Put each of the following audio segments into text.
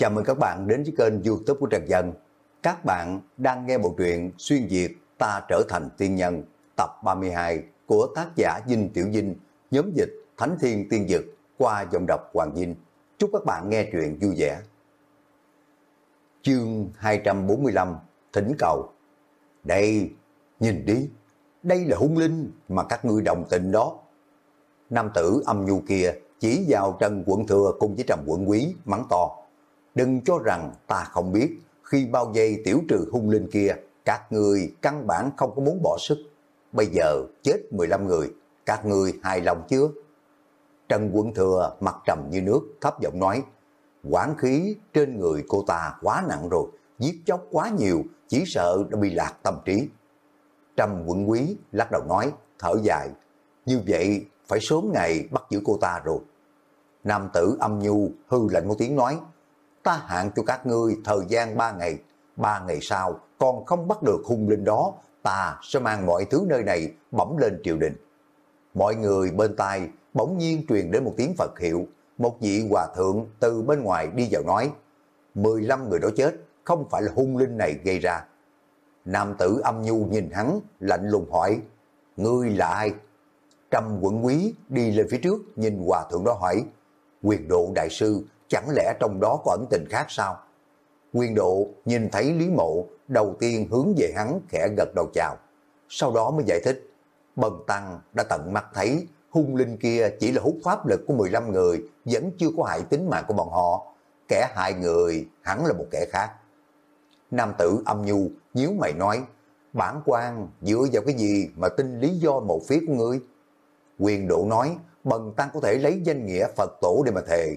Chào mừng các bạn đến với kênh youtube của Trần Dân. Các bạn đang nghe bộ truyện Xuyên Việt Ta Trở Thành Tiên Nhân tập 32 của tác giả Dinh Tiểu Dinh, nhóm dịch Thánh Thiên Tiên Dực qua giọng đọc Hoàng Dinh. Chúc các bạn nghe truyện vui vẻ. Chương 245 Thỉnh Cầu Đây, nhìn đi, đây là hung linh mà các ngươi đồng tình đó. Nam tử âm nhu kia chỉ vào Trần Quận Thừa cùng với Trầm Quận Quý mắng to. Đừng cho rằng ta không biết, khi bao giây tiểu trừ hung linh kia, các người căn bản không có muốn bỏ sức. Bây giờ chết 15 người, các người hài lòng chưa? Trần Quân Thừa mặt trầm như nước, thấp giọng nói, quán khí trên người cô ta quá nặng rồi, giết chóc quá nhiều, chỉ sợ đã bị lạc tâm trí. Trầm quận quý lắc đầu nói, thở dài, như vậy phải sớm ngày bắt giữ cô ta rồi. Nam tử âm nhu hư lạnh một tiếng nói, ta hạn cho các ngươi thời gian ba ngày, ba ngày sau còn không bắt được hung linh đó, ta sẽ mang mọi thứ nơi này bẩm lên triều đình. Mọi người bên tai bỗng nhiên truyền đến một tiếng Phật hiệu, một vị hòa thượng từ bên ngoài đi vào nói, 15 người đó chết, không phải là hung linh này gây ra. Nam tử âm nhu nhìn hắn, lạnh lùng hỏi, ngươi là ai? Trầm quận quý đi lên phía trước, nhìn hòa thượng đó hỏi, quyền độ đại sư, chẳng lẽ trong đó có ẩn tình khác sao? Quyền độ nhìn thấy Lý Mộ, đầu tiên hướng về hắn khẽ gật đầu chào. Sau đó mới giải thích, Bần Tăng đã tận mắt thấy hung linh kia chỉ là hút pháp lực của 15 người, vẫn chưa có hại tính mạng của bọn họ. Kẻ hại người hẳn là một kẻ khác. Nam tử âm nhu, nhíu mày nói, bản quan dựa vào cái gì mà tin lý do một phía của ngươi? Quyền độ nói, bần tăng có thể lấy danh nghĩa Phật tổ để mà thề.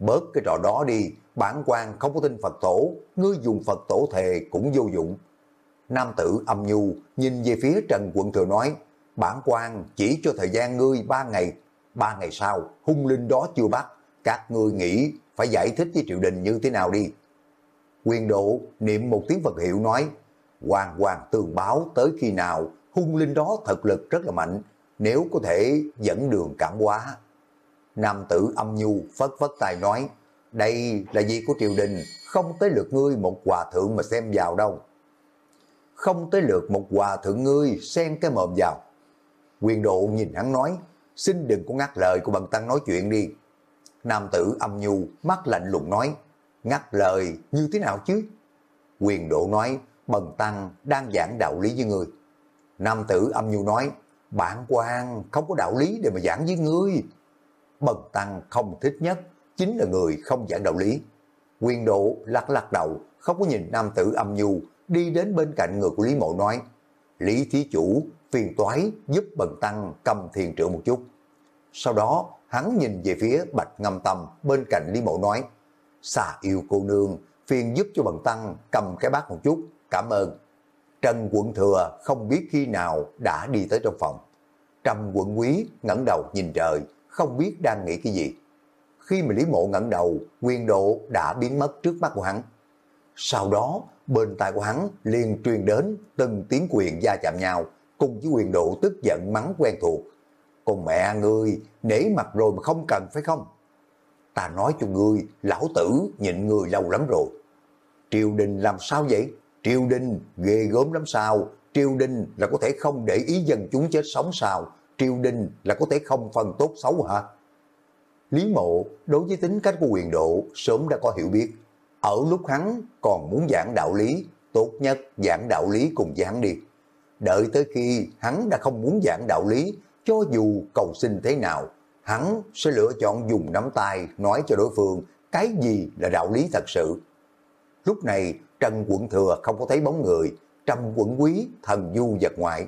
Bớt cái trò đó đi, bản quan không có tin Phật tổ, ngươi dùng Phật tổ thề cũng vô dụng. Nam tử âm nhu nhìn về phía Trần Quận Thừa nói, bản quan chỉ cho thời gian ngươi ba ngày, ba ngày sau hung linh đó chưa bắt, các ngươi nghĩ phải giải thích với triều đình như thế nào đi. Quyền độ niệm một tiếng Phật hiệu nói, hoàng hoàng tường báo tới khi nào hung linh đó thật lực rất là mạnh, nếu có thể dẫn đường cảm hóa. Nam tử âm nhu phất phất tài nói, đây là gì của triều đình, không tới lượt ngươi một hòa thượng mà xem vào đâu. Không tới lượt một hòa thượng ngươi xem cái mồm vào. Quyền độ nhìn hắn nói, xin đừng có ngắt lời của bần tăng nói chuyện đi. Nam tử âm nhu mắt lạnh lùng nói, ngắt lời như thế nào chứ? Quyền độ nói, bần tăng đang giảng đạo lý với ngươi. Nam tử âm nhu nói, bản quan không có đạo lý để mà giảng với ngươi. Bần tăng không thích nhất, chính là người không giảng đạo lý. Quyền độ lắc lắc đầu, không có nhìn nam tử âm nhu, đi đến bên cạnh người của Lý Mộ nói, Lý Thí Chủ phiền toái giúp bần tăng cầm thiền trượng một chút. Sau đó, hắn nhìn về phía Bạch Ngâm Tâm bên cạnh Lý Mộ nói, xà yêu cô nương, phiền giúp cho bần tăng cầm cái bát một chút, cảm ơn. Trần quận thừa không biết khi nào đã đi tới trong phòng. Trầm quận quý ngẩng đầu nhìn trời, không biết đang nghĩ cái gì. Khi mà Lý Mộ ngẩng đầu, quyền độ đã biến mất trước mắt của hắn. Sau đó, bên tai của hắn liền truyền đến từng tiếng quyền gia chạm nhau, cùng với quyền độ tức giận mắng quen thuộc. Còn mẹ ngươi, nể mặt rồi mà không cần phải không? Ta nói cho ngươi, lão tử nhịn người lâu lắm rồi. Triều đình làm sao vậy? Triều đình ghê gớm lắm sao? Triều đình là có thể không để ý dân chúng chết sống sao? Triều đình là có thể không phân tốt xấu hả? Lý mộ đối với tính cách của quyền độ sớm đã có hiểu biết. Ở lúc hắn còn muốn giảng đạo lý, tốt nhất giảng đạo lý cùng với hắn đi. Đợi tới khi hắn đã không muốn giảng đạo lý, cho dù cầu xin thế nào, hắn sẽ lựa chọn dùng nắm tay nói cho đối phương cái gì là đạo lý thật sự. Lúc này Trần Quận Thừa không có thấy bóng người, Trầm Quận Quý thần du vật ngoại.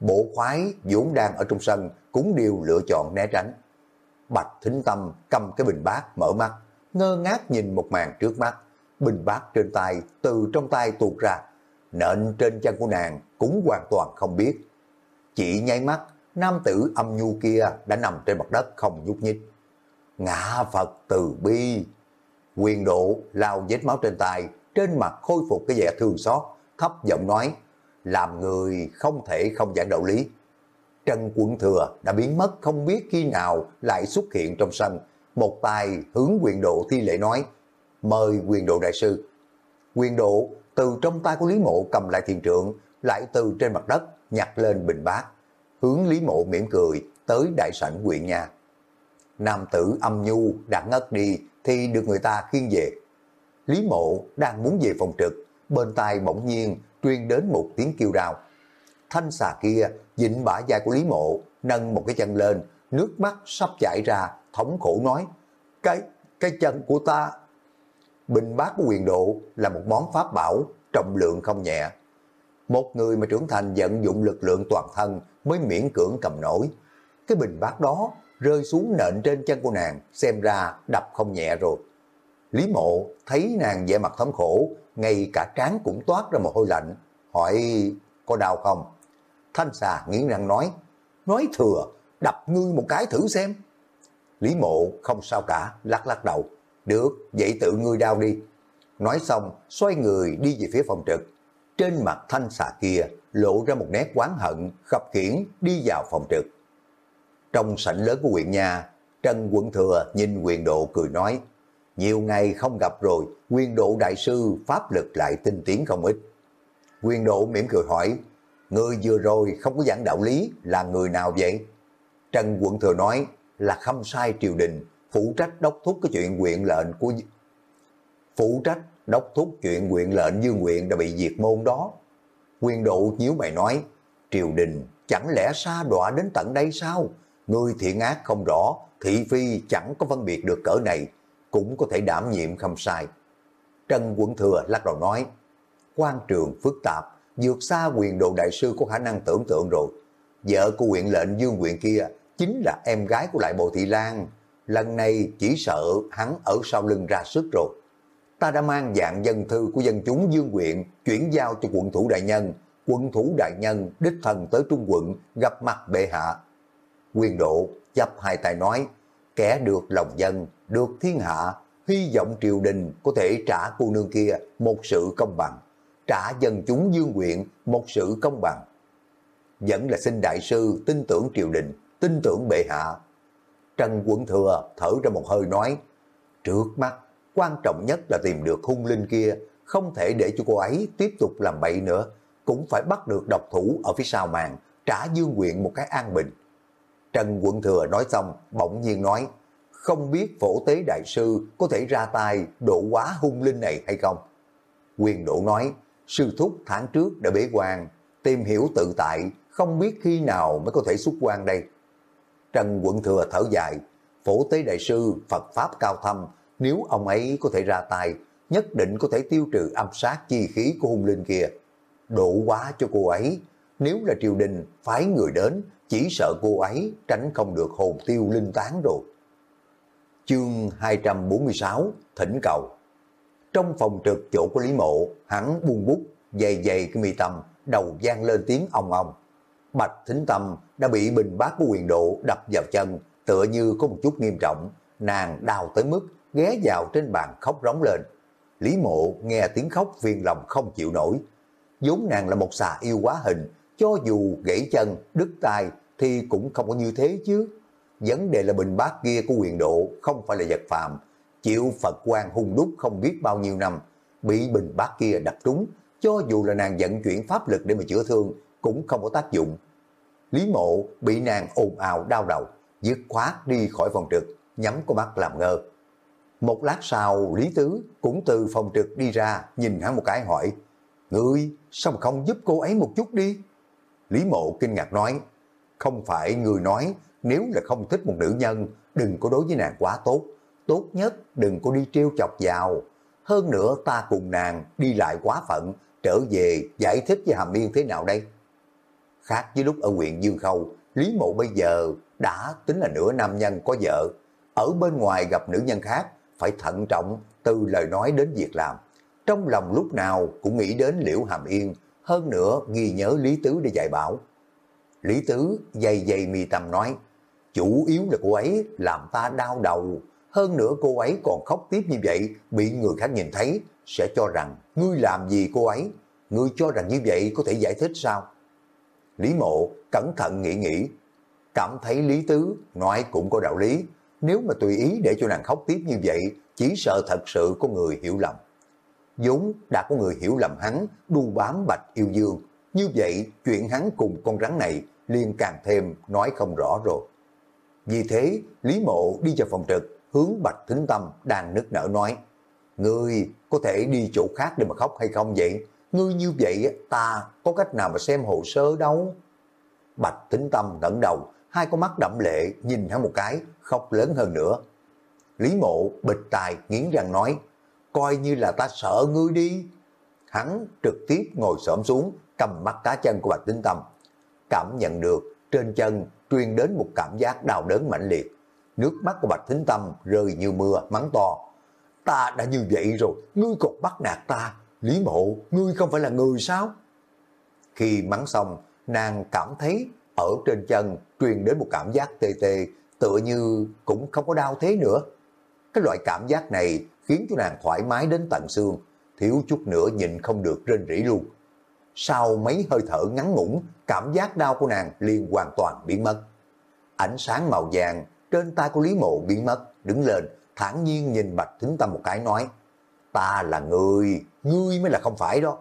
Bộ khoái vốn đang ở trong sân cũng đều lựa chọn né tránh. Bạch Thính Tâm cầm cái bình bát mở mắt, ngơ ngác nhìn một màn trước mắt. Bình bát trên tay từ trong tay tuột ra, nện trên chân của nàng cũng hoàn toàn không biết. Chỉ nháy mắt, nam tử âm nhu kia đã nằm trên mặt đất không nhúc nhích. Ngã Phật từ bi. Quyền độ lao vết máu trên tay, trên mặt khôi phục cái vẻ thương xót, thấp giọng nói, làm người không thể không giảng đạo lý. Trần Quận Thừa đã biến mất không biết khi nào lại xuất hiện trong sân, một tay hướng quyền độ thi lễ nói, mời quyền độ đại sư. Quyền độ từ trong tay của Lý Mộ cầm lại thiền trượng, lại từ trên mặt đất nhặt lên bình bát, hướng Lý Mộ mỉm cười tới đại sảnh Quyền nhà. Nam tử âm nhu đã ngất đi thì được người ta khiêng về. Lý Mộ đang muốn về phòng trực, bên tai bỗng nhiên truyền đến một tiếng kêu rào. Thanh xà kia dịnh bả vai của Lý Mộ, nâng một cái chân lên, nước mắt sắp chảy ra, thống khổ nói, cái, cái chân của ta. Bình bát của quyền độ là một món pháp bảo, trọng lượng không nhẹ. Một người mà trưởng thành vận dụng lực lượng toàn thân mới miễn cưỡng cầm nổi. Cái bình bát đó rơi xuống nện trên chân của nàng, xem ra đập không nhẹ rồi. Lý mộ thấy nàng vẻ mặt thống khổ, ngay cả trán cũng toát ra một hôi lạnh, hỏi có đau không? Thanh xà nghiến răng nói, nói thừa, đập ngươi một cái thử xem. Lý mộ không sao cả, lắc lắc đầu, được, vậy tự ngươi đau đi. Nói xong, xoay người đi về phía phòng trực. Trên mặt thanh xà kia lộ ra một nét quán hận, khập khiển đi vào phòng trực. Trong sảnh lớn của huyện nhà, Trần Quận Thừa nhìn quyền độ cười nói, nhiều ngày không gặp rồi, quyền độ đại sư pháp lực lại tinh tiến không ít. Quyền độ mỉm cười hỏi, người vừa rồi không có giảng đạo lý là người nào vậy? Trần Quận Thừa nói là không sai triều đình, phụ trách đốc thúc cái chuyện quyện lệnh của... Phụ trách đốc thúc chuyện quyện lệnh dương quyện đã bị diệt môn đó. Quyền độ nhíu mày nói, triều đình chẳng lẽ xa đọa đến tận đây sao? Người thiện ác không rõ, thị phi chẳng có phân biệt được cỡ này, cũng có thể đảm nhiệm không sai. Trần Quận Thừa lắc đầu nói, quan trường phức tạp, vượt xa quyền độ đại sư có khả năng tưởng tượng rồi. Vợ của huyện lệnh dương huyện kia chính là em gái của lại bộ thị lan. Lần này chỉ sợ hắn ở sau lưng ra sức rồi. Ta đã mang dạng dân thư của dân chúng dương huyện chuyển giao cho quận thủ đại nhân. Quận thủ đại nhân đích thần tới Trung quận gặp mặt bệ hạ. Quyền độ chấp hai tay nói, kẻ được lòng dân, được thiên hạ, hy vọng triều đình có thể trả cô nương kia một sự công bằng, trả dân chúng dương quyện một sự công bằng. Vẫn là xin đại sư tin tưởng triều đình, tin tưởng bệ hạ. Trần Quận Thừa thở ra một hơi nói, trước mắt, quan trọng nhất là tìm được hung linh kia, không thể để cho cô ấy tiếp tục làm bậy nữa, cũng phải bắt được độc thủ ở phía sau màn, trả dương quyện một cái an bình. Trần Quận Thừa nói xong, bỗng nhiên nói, không biết phổ tế đại sư có thể ra tay độ quá hung linh này hay không? Quyền độ nói, sư thúc tháng trước đã bế quan, tìm hiểu tự tại, không biết khi nào mới có thể xuất quan đây. Trần Quận Thừa thở dài, phổ tế đại sư Phật Pháp cao thâm, nếu ông ấy có thể ra tay, nhất định có thể tiêu trừ âm sát chi khí của hung linh kia. Độ quá cho cô ấy, nếu là triều đình phái người đến, chỉ sợ cô ấy tránh không được hồn tiêu linh tán rồi. Chương 246 Thỉnh cầu Trong phòng trực chỗ của Lý Mộ, hắn buông bút, dày dày cái mi tâm, đầu gian lên tiếng ong ong. Bạch Thính Tâm đã bị bình bát của quyền độ đập vào chân, tựa như có một chút nghiêm trọng, nàng đau tới mức ghé vào trên bàn khóc rống lên. Lý Mộ nghe tiếng khóc viên lòng không chịu nổi. vốn nàng là một xà yêu quá hình, cho dù gãy chân, đứt tay thì cũng không có như thế chứ. Vấn đề là bình bát kia của quyền độ không phải là vật phàm chịu Phật quan hung đúc không biết bao nhiêu năm, bị bình bát kia đập trúng, cho dù là nàng vận chuyển pháp lực để mà chữa thương cũng không có tác dụng. Lý mộ bị nàng ồn ào đau đầu, dứt khoát đi khỏi phòng trực, nhắm con mắt làm ngơ. Một lát sau, Lý Tứ cũng từ phòng trực đi ra, nhìn hắn một cái hỏi, Ngươi, sao mà không giúp cô ấy một chút đi? Lý mộ kinh ngạc nói, không phải người nói nếu là không thích một nữ nhân, đừng có đối với nàng quá tốt. Tốt nhất đừng có đi trêu chọc vào. Hơn nữa ta cùng nàng đi lại quá phận, trở về giải thích với Hàm Yên thế nào đây? Khác với lúc ở huyện Dương Khâu, Lý Mộ bây giờ đã tính là nửa nam nhân có vợ. Ở bên ngoài gặp nữ nhân khác, phải thận trọng từ lời nói đến việc làm. Trong lòng lúc nào cũng nghĩ đến Liễu Hàm Yên, hơn nữa ghi nhớ Lý Tứ để dạy bảo. Lý Tứ dày dày mi tâm nói, chủ yếu là cô ấy làm ta đau đầu, hơn nữa cô ấy còn khóc tiếp như vậy, bị người khác nhìn thấy, sẽ cho rằng ngươi làm gì cô ấy, ngươi cho rằng như vậy có thể giải thích sao? Lý Mộ cẩn thận nghĩ nghĩ, cảm thấy Lý Tứ nói cũng có đạo lý, nếu mà tùy ý để cho nàng khóc tiếp như vậy chỉ sợ thật sự có người hiểu lầm. vốn đã có người hiểu lầm hắn đu bám bạch yêu dương, như vậy chuyện hắn cùng con rắn này liên càng thêm nói không rõ rồi. Vì thế, Lý Mộ đi vào phòng trực, hướng Bạch Thính Tâm đang nức nở nói, Ngươi có thể đi chỗ khác để mà khóc hay không vậy? Ngươi như vậy ta có cách nào mà xem hồ sơ đâu? Bạch Thính Tâm ngẩng đầu, hai con mắt đậm lệ nhìn hắn một cái, khóc lớn hơn nữa. Lý Mộ bịch tài nghiến răng nói, coi như là ta sợ ngươi đi. Hắn trực tiếp ngồi xổm xuống, cầm mắt cá chân của Bạch Thính Tâm. Cảm nhận được trên chân truyền đến một cảm giác đau đớn mãnh liệt. Nước mắt của Bạch Thính Tâm rơi như mưa, mắng to. Ta đã như vậy rồi, ngươi còn bắt nạt ta. Lý mộ, ngươi không phải là người sao? Khi mắng xong, nàng cảm thấy ở trên chân truyền đến một cảm giác tê tê, tựa như cũng không có đau thế nữa. Cái loại cảm giác này khiến cho nàng thoải mái đến tận xương, thiếu chút nữa nhìn không được rên rỉ luôn. Sau mấy hơi thở ngắn ngủn, cảm giác đau của nàng liền hoàn toàn biến mất. Ánh sáng màu vàng trên tay của Lý Mộ biến mất, đứng lên, thản nhiên nhìn Bạch Thính Tâm một cái nói, ta là người, ngươi mới là không phải đó.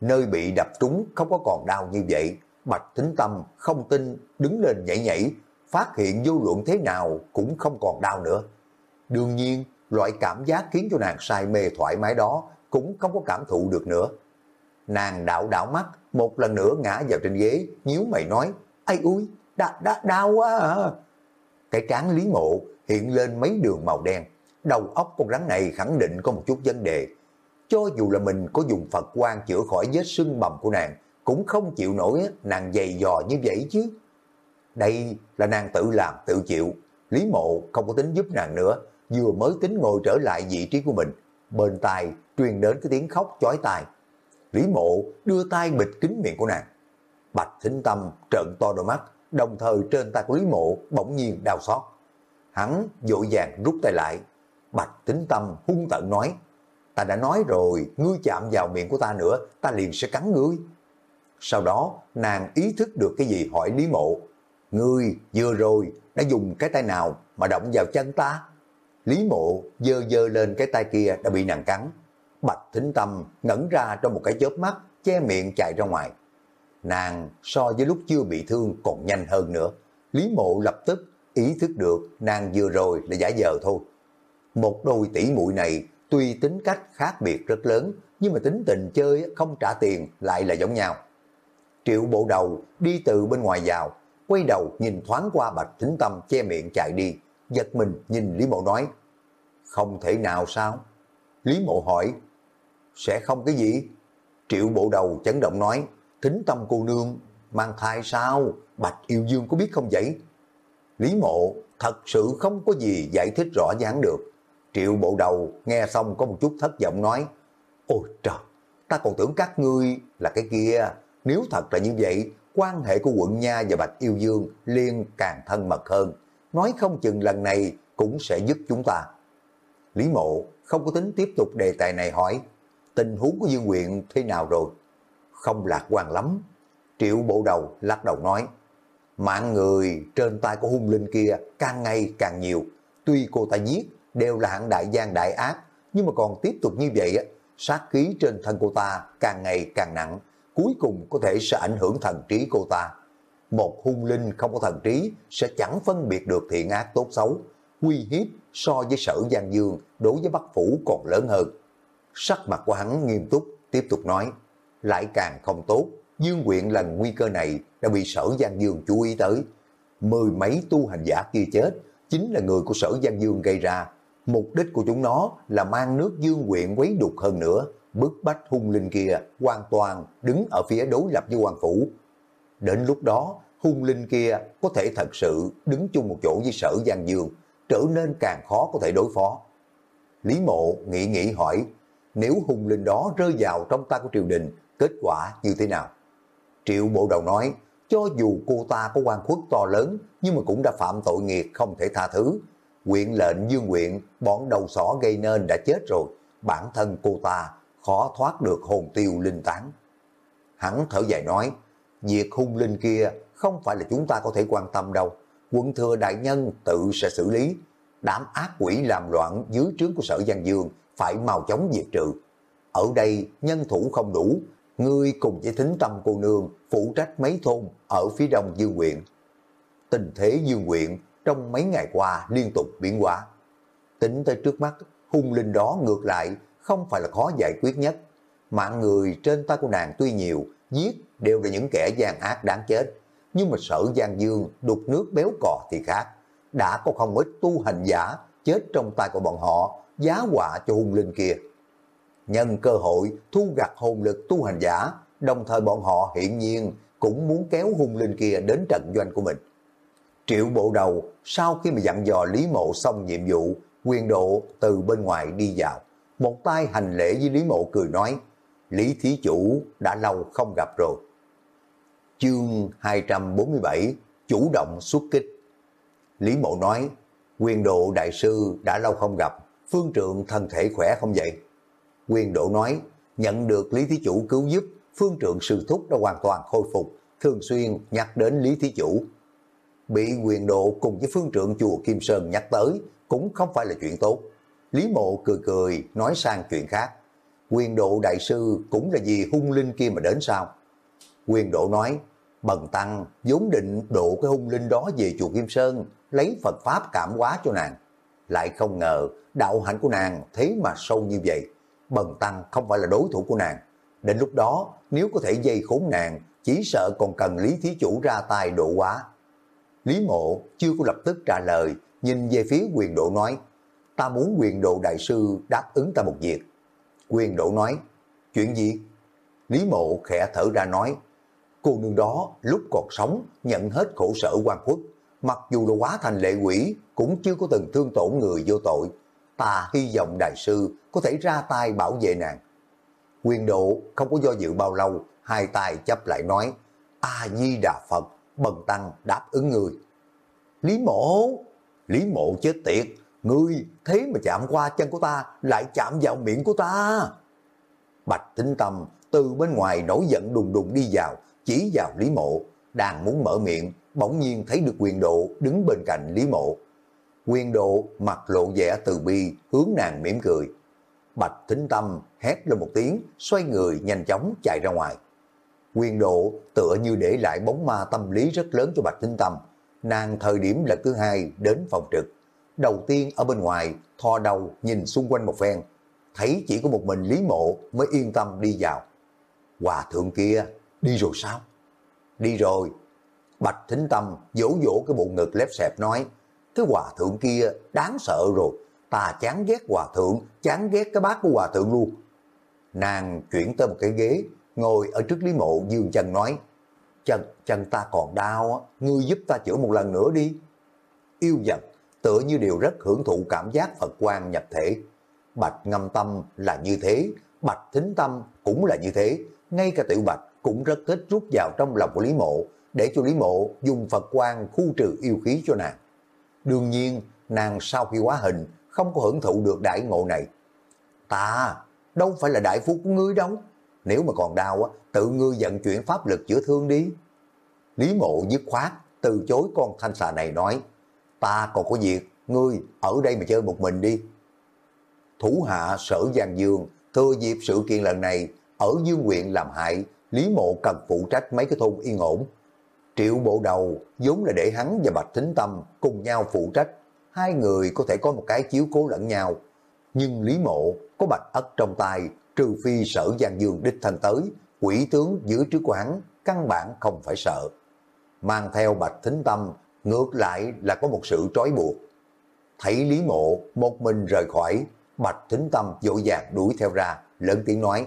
Nơi bị đập trúng không có còn đau như vậy, Bạch Thính Tâm không tin, đứng lên nhảy nhảy, phát hiện vô luận thế nào cũng không còn đau nữa. Đương nhiên, loại cảm giác khiến cho nàng say mê thoải mái đó cũng không có cảm thụ được nữa. Nàng đảo đảo mắt, một lần nữa ngã vào trên ghế, nhíu mày nói, ai ui, đã, đã, đau quá à. Cái trán Lý Mộ hiện lên mấy đường màu đen, đầu óc con rắn này khẳng định có một chút vấn đề. Cho dù là mình có dùng Phật quan chữa khỏi vết sưng bầm của nàng, cũng không chịu nổi nàng dày dò như vậy chứ. Đây là nàng tự làm tự chịu, Lý Mộ không có tính giúp nàng nữa, vừa mới tính ngồi trở lại vị trí của mình. Bên tai truyền đến cái tiếng khóc chói tai. Lý Mộ đưa tay bịt kính miệng của nàng. Bạch Thính Tâm trợn to đôi mắt, đồng thời trên tay của Lý Mộ bỗng nhiên đau xót. Hắn dội vàng rút tay lại. Bạch Thính Tâm hung tận nói, ta đã nói rồi, ngươi chạm vào miệng của ta nữa, ta liền sẽ cắn ngươi. Sau đó, nàng ý thức được cái gì hỏi Lý Mộ. Ngươi vừa rồi đã dùng cái tay nào mà động vào chân ta? Lý Mộ dơ dơ lên cái tay kia đã bị nàng cắn. Bạch Thính Tâm ngẩn ra trong một cái chớp mắt, che miệng chạy ra ngoài. Nàng so với lúc chưa bị thương còn nhanh hơn nữa. Lý Mộ lập tức ý thức được nàng vừa rồi là giả vờ thôi. Một đôi tỷ muội này tuy tính cách khác biệt rất lớn, nhưng mà tính tình chơi không trả tiền lại là giống nhau. Triệu bộ đầu đi từ bên ngoài vào, quay đầu nhìn thoáng qua Bạch Thính Tâm che miệng chạy đi, giật mình nhìn Lý Mộ nói, không thể nào sao? Lý Mộ hỏi, sẽ không cái gì? Triệu bộ đầu chấn động nói, Thính Tâm cô nương, mang thai sao? Bạch Yêu Dương có biết không vậy? Lý Mộ thật sự không có gì giải thích rõ ràng được. Triệu bộ đầu nghe xong có một chút thất vọng nói, Ôi trời, ta còn tưởng các ngươi là cái kia. Nếu thật là như vậy, quan hệ của quận Nha và Bạch Yêu Dương liên càng thân mật hơn. Nói không chừng lần này cũng sẽ giúp chúng ta. Lý Mộ không có tính tiếp tục đề tài này hỏi, tình huống của Dương Nguyện thế nào rồi? Không lạc quan lắm. Triệu bộ đầu lắc đầu nói, mạng người trên tay của hung linh kia càng ngày càng nhiều. Tuy cô ta giết đều là hạng đại gian đại ác, nhưng mà còn tiếp tục như vậy, sát khí trên thân cô ta càng ngày càng nặng, cuối cùng có thể sẽ ảnh hưởng thần trí cô ta. Một hung linh không có thần trí sẽ chẳng phân biệt được thiện ác tốt xấu, uy hiếp so với sở Giang Dương đối với Bắc Phủ còn lớn hơn. Sắc mặt của hắn nghiêm túc, tiếp tục nói, lại càng không tốt, Dương quyện lần nguy cơ này đã bị sở Giang Dương chú ý tới. Mười mấy tu hành giả kia chết, chính là người của sở Giang Dương gây ra. Mục đích của chúng nó là mang nước Dương quyện quấy đục hơn nữa, bức bách hung linh kia hoàn toàn đứng ở phía đối lập với hoàng phủ. Đến lúc đó, hung linh kia có thể thật sự đứng chung một chỗ với sở Giang Dương, trở nên càng khó có thể đối phó. Lý mộ nghĩ nghĩ hỏi, nếu hung linh đó rơi vào trong tay của triều đình, kết quả như thế nào? Triệu bộ đầu nói, cho dù cô ta có quan khuất to lớn, nhưng mà cũng đã phạm tội nghiệt không thể tha thứ. Quyện lệnh dương quyện, bọn đầu sỏ gây nên đã chết rồi, bản thân cô ta khó thoát được hồn tiêu linh tán. Hắn thở dài nói, việc hung linh kia không phải là chúng ta có thể quan tâm đâu. Quận thừa đại nhân tự sẽ xử lý. đám ác quỷ làm loạn dưới trướng của sở Giang Dương phải mau chóng diệt trừ. Ở đây nhân thủ không đủ, ngươi cùng với thính tâm cô nương phụ trách mấy thôn ở phía đông Dương huyện. Tình thế Dương huyện trong mấy ngày qua liên tục biến hóa. Tính tới trước mắt, hung linh đó ngược lại không phải là khó giải quyết nhất. Mạng người trên tay của nàng tuy nhiều, giết đều là những kẻ gian ác đáng chết. Nhưng mà sợ Giang Dương đục nước béo cò thì khác. Đã có không ít tu hành giả chết trong tay của bọn họ, giá họa cho hung linh kia. Nhân cơ hội thu gặt hồn lực tu hành giả, đồng thời bọn họ hiện nhiên cũng muốn kéo hung linh kia đến trận doanh của mình. Triệu bộ đầu sau khi mà dặn dò Lý Mộ xong nhiệm vụ, quyền độ từ bên ngoài đi vào. Một tay hành lễ với Lý Mộ cười nói, Lý Thí Chủ đã lâu không gặp rồi. Chương 247 Chủ động xuất kích Lý Mộ nói, quyền độ đại sư đã lâu không gặp, phương trượng thân thể khỏe không vậy? Quyền độ nói, nhận được Lý Thí Chủ cứu giúp, phương trượng sư thúc đã hoàn toàn khôi phục, thường xuyên nhắc đến Lý Thí Chủ. Bị quyền độ cùng với phương trượng chùa Kim Sơn nhắc tới, cũng không phải là chuyện tốt. Lý Mộ cười cười, nói sang chuyện khác. Quyền độ đại sư cũng là vì hung linh kia mà đến sao? Quyền độ nói, bần tăng vốn định độ cái hung linh đó về chùa Kim Sơn, lấy Phật Pháp cảm hóa cho nàng. Lại không ngờ, đạo hạnh của nàng thế mà sâu như vậy. Bần tăng không phải là đối thủ của nàng. Đến lúc đó, nếu có thể dây khốn nàng, chỉ sợ còn cần Lý Thí Chủ ra tay độ quá. Lý Mộ chưa có lập tức trả lời, nhìn về phía quyền độ nói, ta muốn quyền độ đại sư đáp ứng ta một việc. Quyền độ nói, chuyện gì? Lý Mộ khẽ thở ra nói, cô nương đó lúc còn sống nhận hết khổ sở quan quốc mặc dù là quá thành lệ quỷ cũng chưa có từng thương tổn người vô tội. Ta hy vọng đại sư có thể ra tay bảo vệ nàng. Quyền độ không có do dự bao lâu, hai tay chấp lại nói, A-di-đà Phật, bần tăng đáp ứng người. Lý mộ, Lý mộ chết tiệt, ngươi thế mà chạm qua chân của ta, lại chạm vào miệng của ta. Bạch tính tâm từ bên ngoài nổi giận đùng đùng đi vào, chỉ vào Lý mộ, đang muốn mở miệng, bỗng nhiên thấy được quyền độ đứng bên cạnh Lý mộ. Quyền độ mặt lộ vẻ từ bi, hướng nàng mỉm cười. Bạch thính tâm hét lên một tiếng, xoay người nhanh chóng chạy ra ngoài. Quyền độ tựa như để lại bóng ma tâm lý rất lớn cho Bạch thính tâm. Nàng thời điểm lần thứ hai đến phòng trực. Đầu tiên ở bên ngoài, thò đầu nhìn xung quanh một phen. Thấy chỉ có một mình Lý Mộ mới yên tâm đi vào. Hòa thượng kia, đi rồi sao? Đi rồi. Bạch Thính Tâm vỗ vỗ cái bụng ngực lép xẹp nói, cái hòa thượng kia đáng sợ rồi, ta chán ghét hòa thượng, chán ghét cái bác của hòa thượng luôn. Nàng chuyển tới một cái ghế, ngồi ở trước Lý Mộ dương chân nói, chân, chân ta còn đau, ngươi giúp ta chữa một lần nữa đi. Yêu vật, tựa như điều rất hưởng thụ cảm giác Phật quan nhập thể. Bạch ngâm tâm là như thế, bạch thính tâm cũng là như thế, ngay cả tiểu bạch cũng rất thích rút vào trong lòng của Lý Mộ, để cho Lý Mộ dùng Phật quan khu trừ yêu khí cho nàng. Đương nhiên, nàng sau khi hóa hình, không có hưởng thụ được đại ngộ này. Ta, đâu phải là đại phú của ngươi đâu. Nếu mà còn đau, tự ngươi vận chuyển pháp lực chữa thương đi. Lý Mộ dứt khoát, từ chối con thanh xà này nói, ta còn có việc, ngươi ở đây mà chơi một mình đi. Thủ hạ sở Giang Dương thừa dịp sự kiện lần này ở Dương Nguyện làm hại, Lý Mộ cần phụ trách mấy cái thôn yên ổn. Triệu bộ đầu vốn là để hắn và Bạch Thính Tâm cùng nhau phụ trách, hai người có thể có một cái chiếu cố lẫn nhau. Nhưng Lý Mộ có Bạch Ất trong tay, trừ phi sở Giang Dương đích thân tới, quỷ tướng giữ trước của hắn, căn bản không phải sợ. Mang theo Bạch Thính Tâm, ngược lại là có một sự trói buộc. Thấy Lý Mộ một mình rời khỏi, Bạch Thính Tâm dội vàng đuổi theo ra, lớn tiếng nói,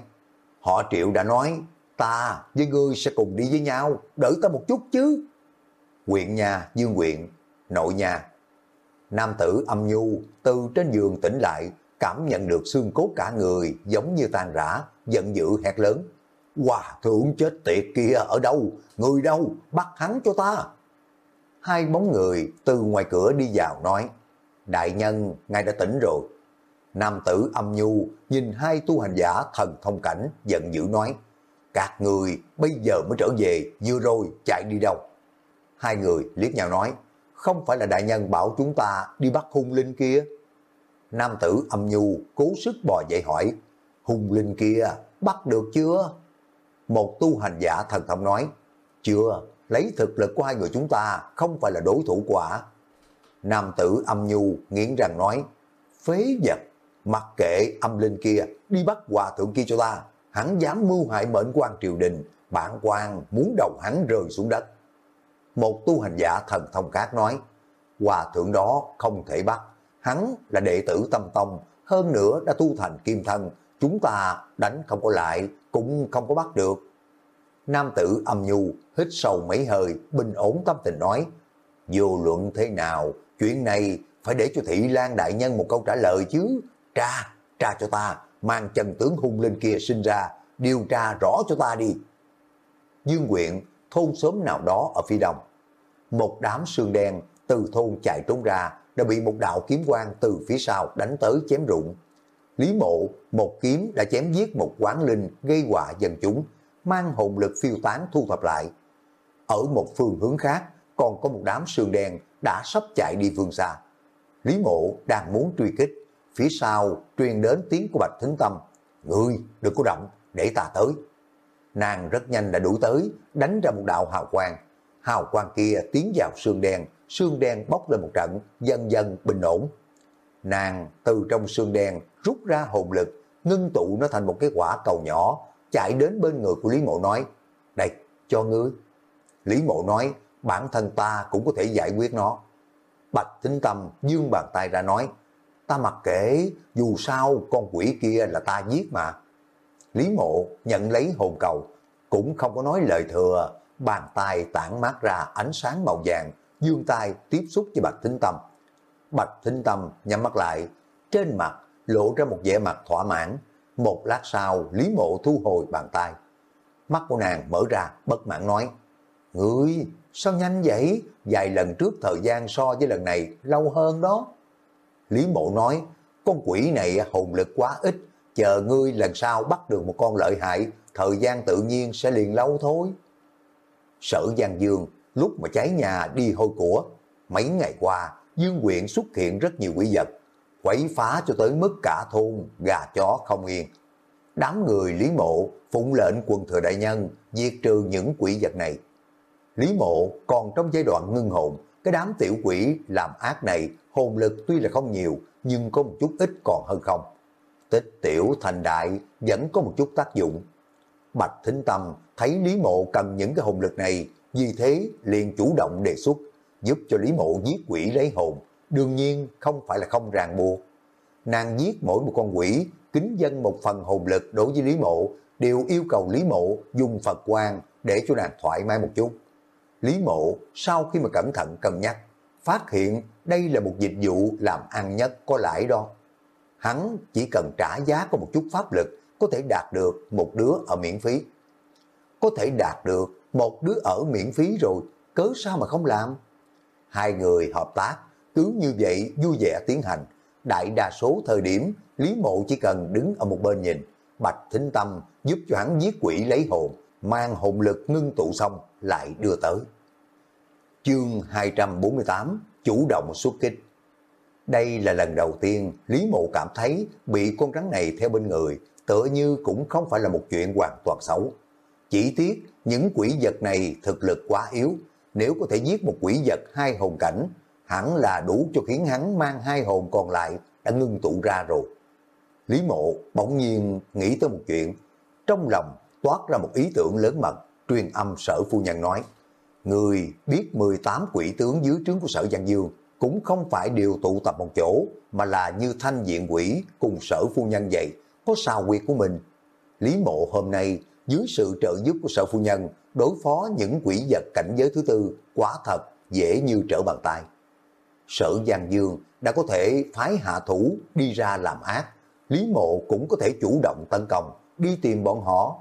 họ Triệu đã nói, ta với ngươi sẽ cùng đi với nhau, đợi ta một chút chứ. Quyện nhà, dương quyện, nội nhà. Nam tử âm nhu từ trên giường tỉnh lại, cảm nhận được xương cốt cả người giống như tan rã, giận dữ hét lớn. Hòa thượng chết tiệt kia ở đâu? Người đâu? Bắt hắn cho ta. Hai bóng người từ ngoài cửa đi vào nói, Đại nhân, ngài đã tỉnh rồi. Nam tử âm nhu nhìn hai tu hành giả thần thông cảnh giận dữ nói, các người bây giờ mới trở về, vừa rồi chạy đi đâu? Hai người liếc nhau nói, không phải là đại nhân bảo chúng ta đi bắt hung linh kia. Nam tử âm nhu cố sức bò dậy hỏi, hung linh kia bắt được chưa? Một tu hành giả thần thông nói, chưa, lấy thực lực của hai người chúng ta không phải là đối thủ quả. Nam tử âm nhu nghiến răng nói, phế vật, mặc kệ âm linh kia, đi bắt hòa thượng kia cho ta, hắn dám mưu hại mệnh quan triều đình, bản quan muốn đầu hắn rơi xuống đất. Một tu hành giả thần thông khác nói, hòa thượng đó không thể bắt, hắn là đệ tử tâm tông, hơn nữa đã tu thành kim thân, chúng ta đánh không có lại, cũng không có bắt được. Nam tử âm nhu, hít sâu mấy hơi, bình ổn tâm tình nói, vô luận thế nào, chuyện này phải để cho Thị Lan Đại Nhân một câu trả lời chứ. Tra, tra cho ta, mang chân tướng hung lên kia sinh ra, điều tra rõ cho ta đi. Dương quyện, thôn xóm nào đó ở phía đông. Một đám sương đen từ thôn chạy trốn ra, đã bị một đạo kiếm quang từ phía sau đánh tới chém rụng. Lý mộ, một kiếm đã chém giết một quán linh gây họa dân chúng, mang hồn lực phiêu tán thu thập lại. Ở một phương hướng khác, còn có một đám sương đen đã sắp chạy đi phương xa. Lý mộ đang muốn truy kích, phía sau truyền đến tiếng của Bạch Thính Tâm. Ngươi, đừng có động, để ta tới. Nàng rất nhanh đã đuổi tới, đánh ra một đạo hào quang. Hào quang kia tiến vào xương đen, xương đen bốc lên một trận, dần dần bình ổn. Nàng từ trong xương đen rút ra hồn lực, ngưng tụ nó thành một cái quả cầu nhỏ, chạy đến bên người của Lý Mộ nói, đây, cho ngươi. Lý Mộ nói, bản thân ta cũng có thể giải quyết nó. Bạch Thính Tâm dương bàn tay ra nói, ta mặc kệ, dù sao con quỷ kia là ta giết mà. Lý Mộ nhận lấy hồn cầu, cũng không có nói lời thừa, bàn tay tản mát ra ánh sáng màu vàng, dương tay tiếp xúc với Bạch Thính Tâm. Bạch Thính Tâm nhắm mắt lại, trên mặt lộ ra một vẻ mặt thỏa mãn. Một lát sau, Lý Mộ thu hồi bàn tay. Mắt của nàng mở ra, bất mãn nói, Ngươi, sao nhanh vậy? Vài lần trước thời gian so với lần này lâu hơn đó. Lý Mộ nói, con quỷ này hồn lực quá ít, chờ ngươi lần sau bắt được một con lợi hại, thời gian tự nhiên sẽ liền lâu thôi. Sở Giang Dương lúc mà cháy nhà đi hôi của, mấy ngày qua Dương quyện xuất hiện rất nhiều quỷ vật, quấy phá cho tới mức cả thôn, gà chó không yên. Đám người Lý Mộ phụng lệnh quân thừa đại nhân diệt trừ những quỷ vật này. Lý Mộ còn trong giai đoạn ngưng hồn, cái đám tiểu quỷ làm ác này hồn lực tuy là không nhiều nhưng có một chút ít còn hơn không. Tích tiểu thành đại vẫn có một chút tác dụng. Bạch Thính Tâm thấy Lý Mộ cần những cái hồn lực này, vì thế liền chủ động đề xuất, giúp cho Lý Mộ giết quỷ lấy hồn, đương nhiên không phải là không ràng buộc. Nàng giết mỗi một con quỷ, kính dân một phần hồn lực đối với Lý Mộ, đều yêu cầu Lý Mộ dùng Phật quan để cho nàng thoải mái một chút. Lý Mộ sau khi mà cẩn thận cân nhắc, phát hiện đây là một dịch vụ làm ăn nhất có lãi đó. Hắn chỉ cần trả giá có một chút pháp lực có thể đạt được một đứa ở miễn phí. Có thể đạt được một đứa ở miễn phí rồi, cớ sao mà không làm? Hai người hợp tác, cứ như vậy vui vẻ tiến hành. Đại đa số thời điểm, Lý Mộ chỉ cần đứng ở một bên nhìn, Bạch Thính Tâm giúp cho hắn giết quỷ lấy hồn, mang hồn lực ngưng tụ xong lại đưa tới. Chương 248 Chủ động xuất kích Đây là lần đầu tiên Lý Mộ cảm thấy bị con rắn này theo bên người tựa như cũng không phải là một chuyện hoàn toàn xấu. Chỉ tiếc những quỷ vật này thực lực quá yếu, nếu có thể giết một quỷ vật hai hồn cảnh, hẳn là đủ cho khiến hắn mang hai hồn còn lại đã ngưng tụ ra rồi. Lý Mộ bỗng nhiên nghĩ tới một chuyện, trong lòng toát ra một ý tưởng lớn mật, truyền âm sở phu nhân nói, Người biết 18 quỷ tướng dưới trướng của sở Giang Dương cũng không phải đều tụ tập một chỗ, mà là như thanh diện quỷ cùng sở phu nhân vậy, có sao quyệt của mình. Lý mộ hôm nay dưới sự trợ giúp của sở phu nhân đối phó những quỷ vật cảnh giới thứ tư quá thật dễ như trở bàn tay. Sở Giang Dương đã có thể phái hạ thủ đi ra làm ác, Lý mộ cũng có thể chủ động tấn công, đi tìm bọn họ.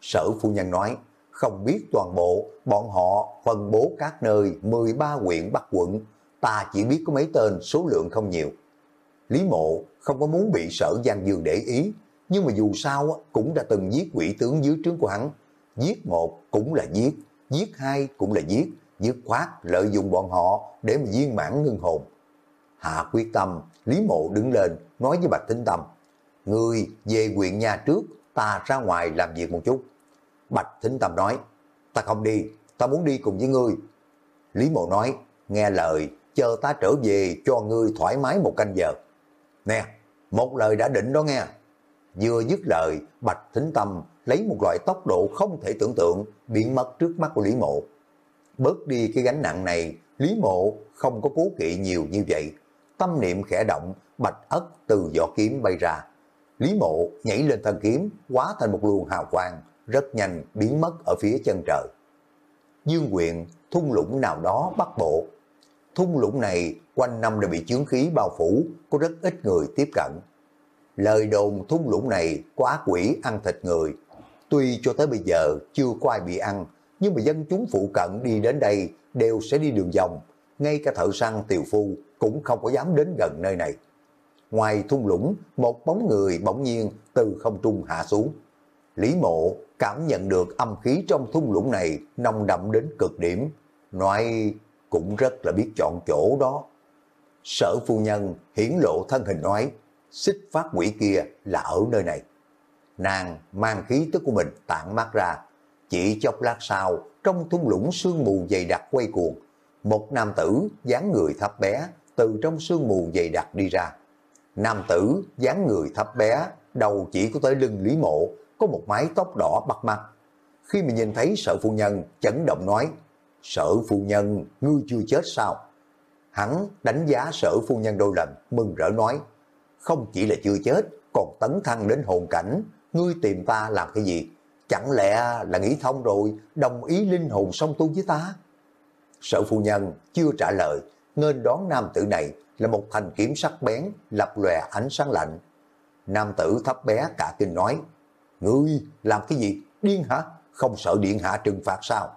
Sở phu nhân nói, không biết toàn bộ, bọn họ phân bố các nơi 13 huyện Bắc quận, ta chỉ biết có mấy tên số lượng không nhiều. Lý mộ không có muốn bị sở Giang Dương để ý, nhưng mà dù sao cũng đã từng giết quỷ tướng dưới trướng của hắn. Giết một cũng là giết, giết hai cũng là giết, dứt khoát lợi dụng bọn họ để mà viên mãn ngưng hồn. Hạ quyết tâm, Lý Mộ đứng lên nói với Bạch Thính Tâm, người về huyện nhà trước, ta ra ngoài làm việc một chút. Bạch Thính Tâm nói, ta không đi, ta muốn đi cùng với ngươi. Lý Mộ nói, nghe lời, chờ ta trở về cho ngươi thoải mái một canh giờ. Nè, một lời đã định đó nghe. Vừa dứt lời, Bạch Thính Tâm lấy một loại tốc độ không thể tưởng tượng biến mất trước mắt của Lý Mộ. Bớt đi cái gánh nặng này, Lý Mộ không có cố kỵ nhiều như vậy. Tâm niệm khẽ động, bạch ất từ vỏ kiếm bay ra. Lý Mộ nhảy lên thân kiếm, hóa thành một luồng hào quang, rất nhanh biến mất ở phía chân trời. Dương quyện, thung lũng nào đó bắt bộ. Thung lũng này quanh năm đều bị chướng khí bao phủ, có rất ít người tiếp cận. Lời đồn thung lũng này quá quỷ ăn thịt người. Tuy cho tới bây giờ chưa có ai bị ăn, nhưng mà dân chúng phụ cận đi đến đây đều sẽ đi đường vòng. Ngay cả thợ săn tiều phu cũng không có dám đến gần nơi này. Ngoài thung lũng, một bóng người bỗng nhiên từ không trung hạ xuống. Lý mộ cảm nhận được âm khí trong thung lũng này nồng đậm đến cực điểm. Nói cũng rất là biết chọn chỗ đó. Sở phu nhân hiển lộ thân hình nói, xích phát quỷ kia là ở nơi này. Nàng mang khí tức của mình tản mát ra. Chỉ chốc lát sau, trong thung lũng sương mù dày đặc quay cuồng, một nam tử dáng người thấp bé từ trong sương mù dày đặc đi ra. Nam tử dáng người thấp bé, đầu chỉ có tới lưng Lý Mộ, có một mái tóc đỏ bắt mắt. Khi mà nhìn thấy sở phu nhân, chấn động nói, sở phu nhân, ngươi chưa chết sao? Hắn đánh giá sở phu nhân đôi lần, mừng rỡ nói, không chỉ là chưa chết, còn tấn thăng đến hồn cảnh, ngươi tìm ta làm cái gì? Chẳng lẽ là nghĩ thông rồi, đồng ý linh hồn song tu với ta? Sở phu nhân chưa trả lời, nên đón nam tử này là một thành kiếm sắc bén, lập lòe ánh sáng lạnh. Nam tử thấp bé cả kinh nói, Ngươi làm cái gì? Điên hả? Không sợ điện hạ trừng phạt sao?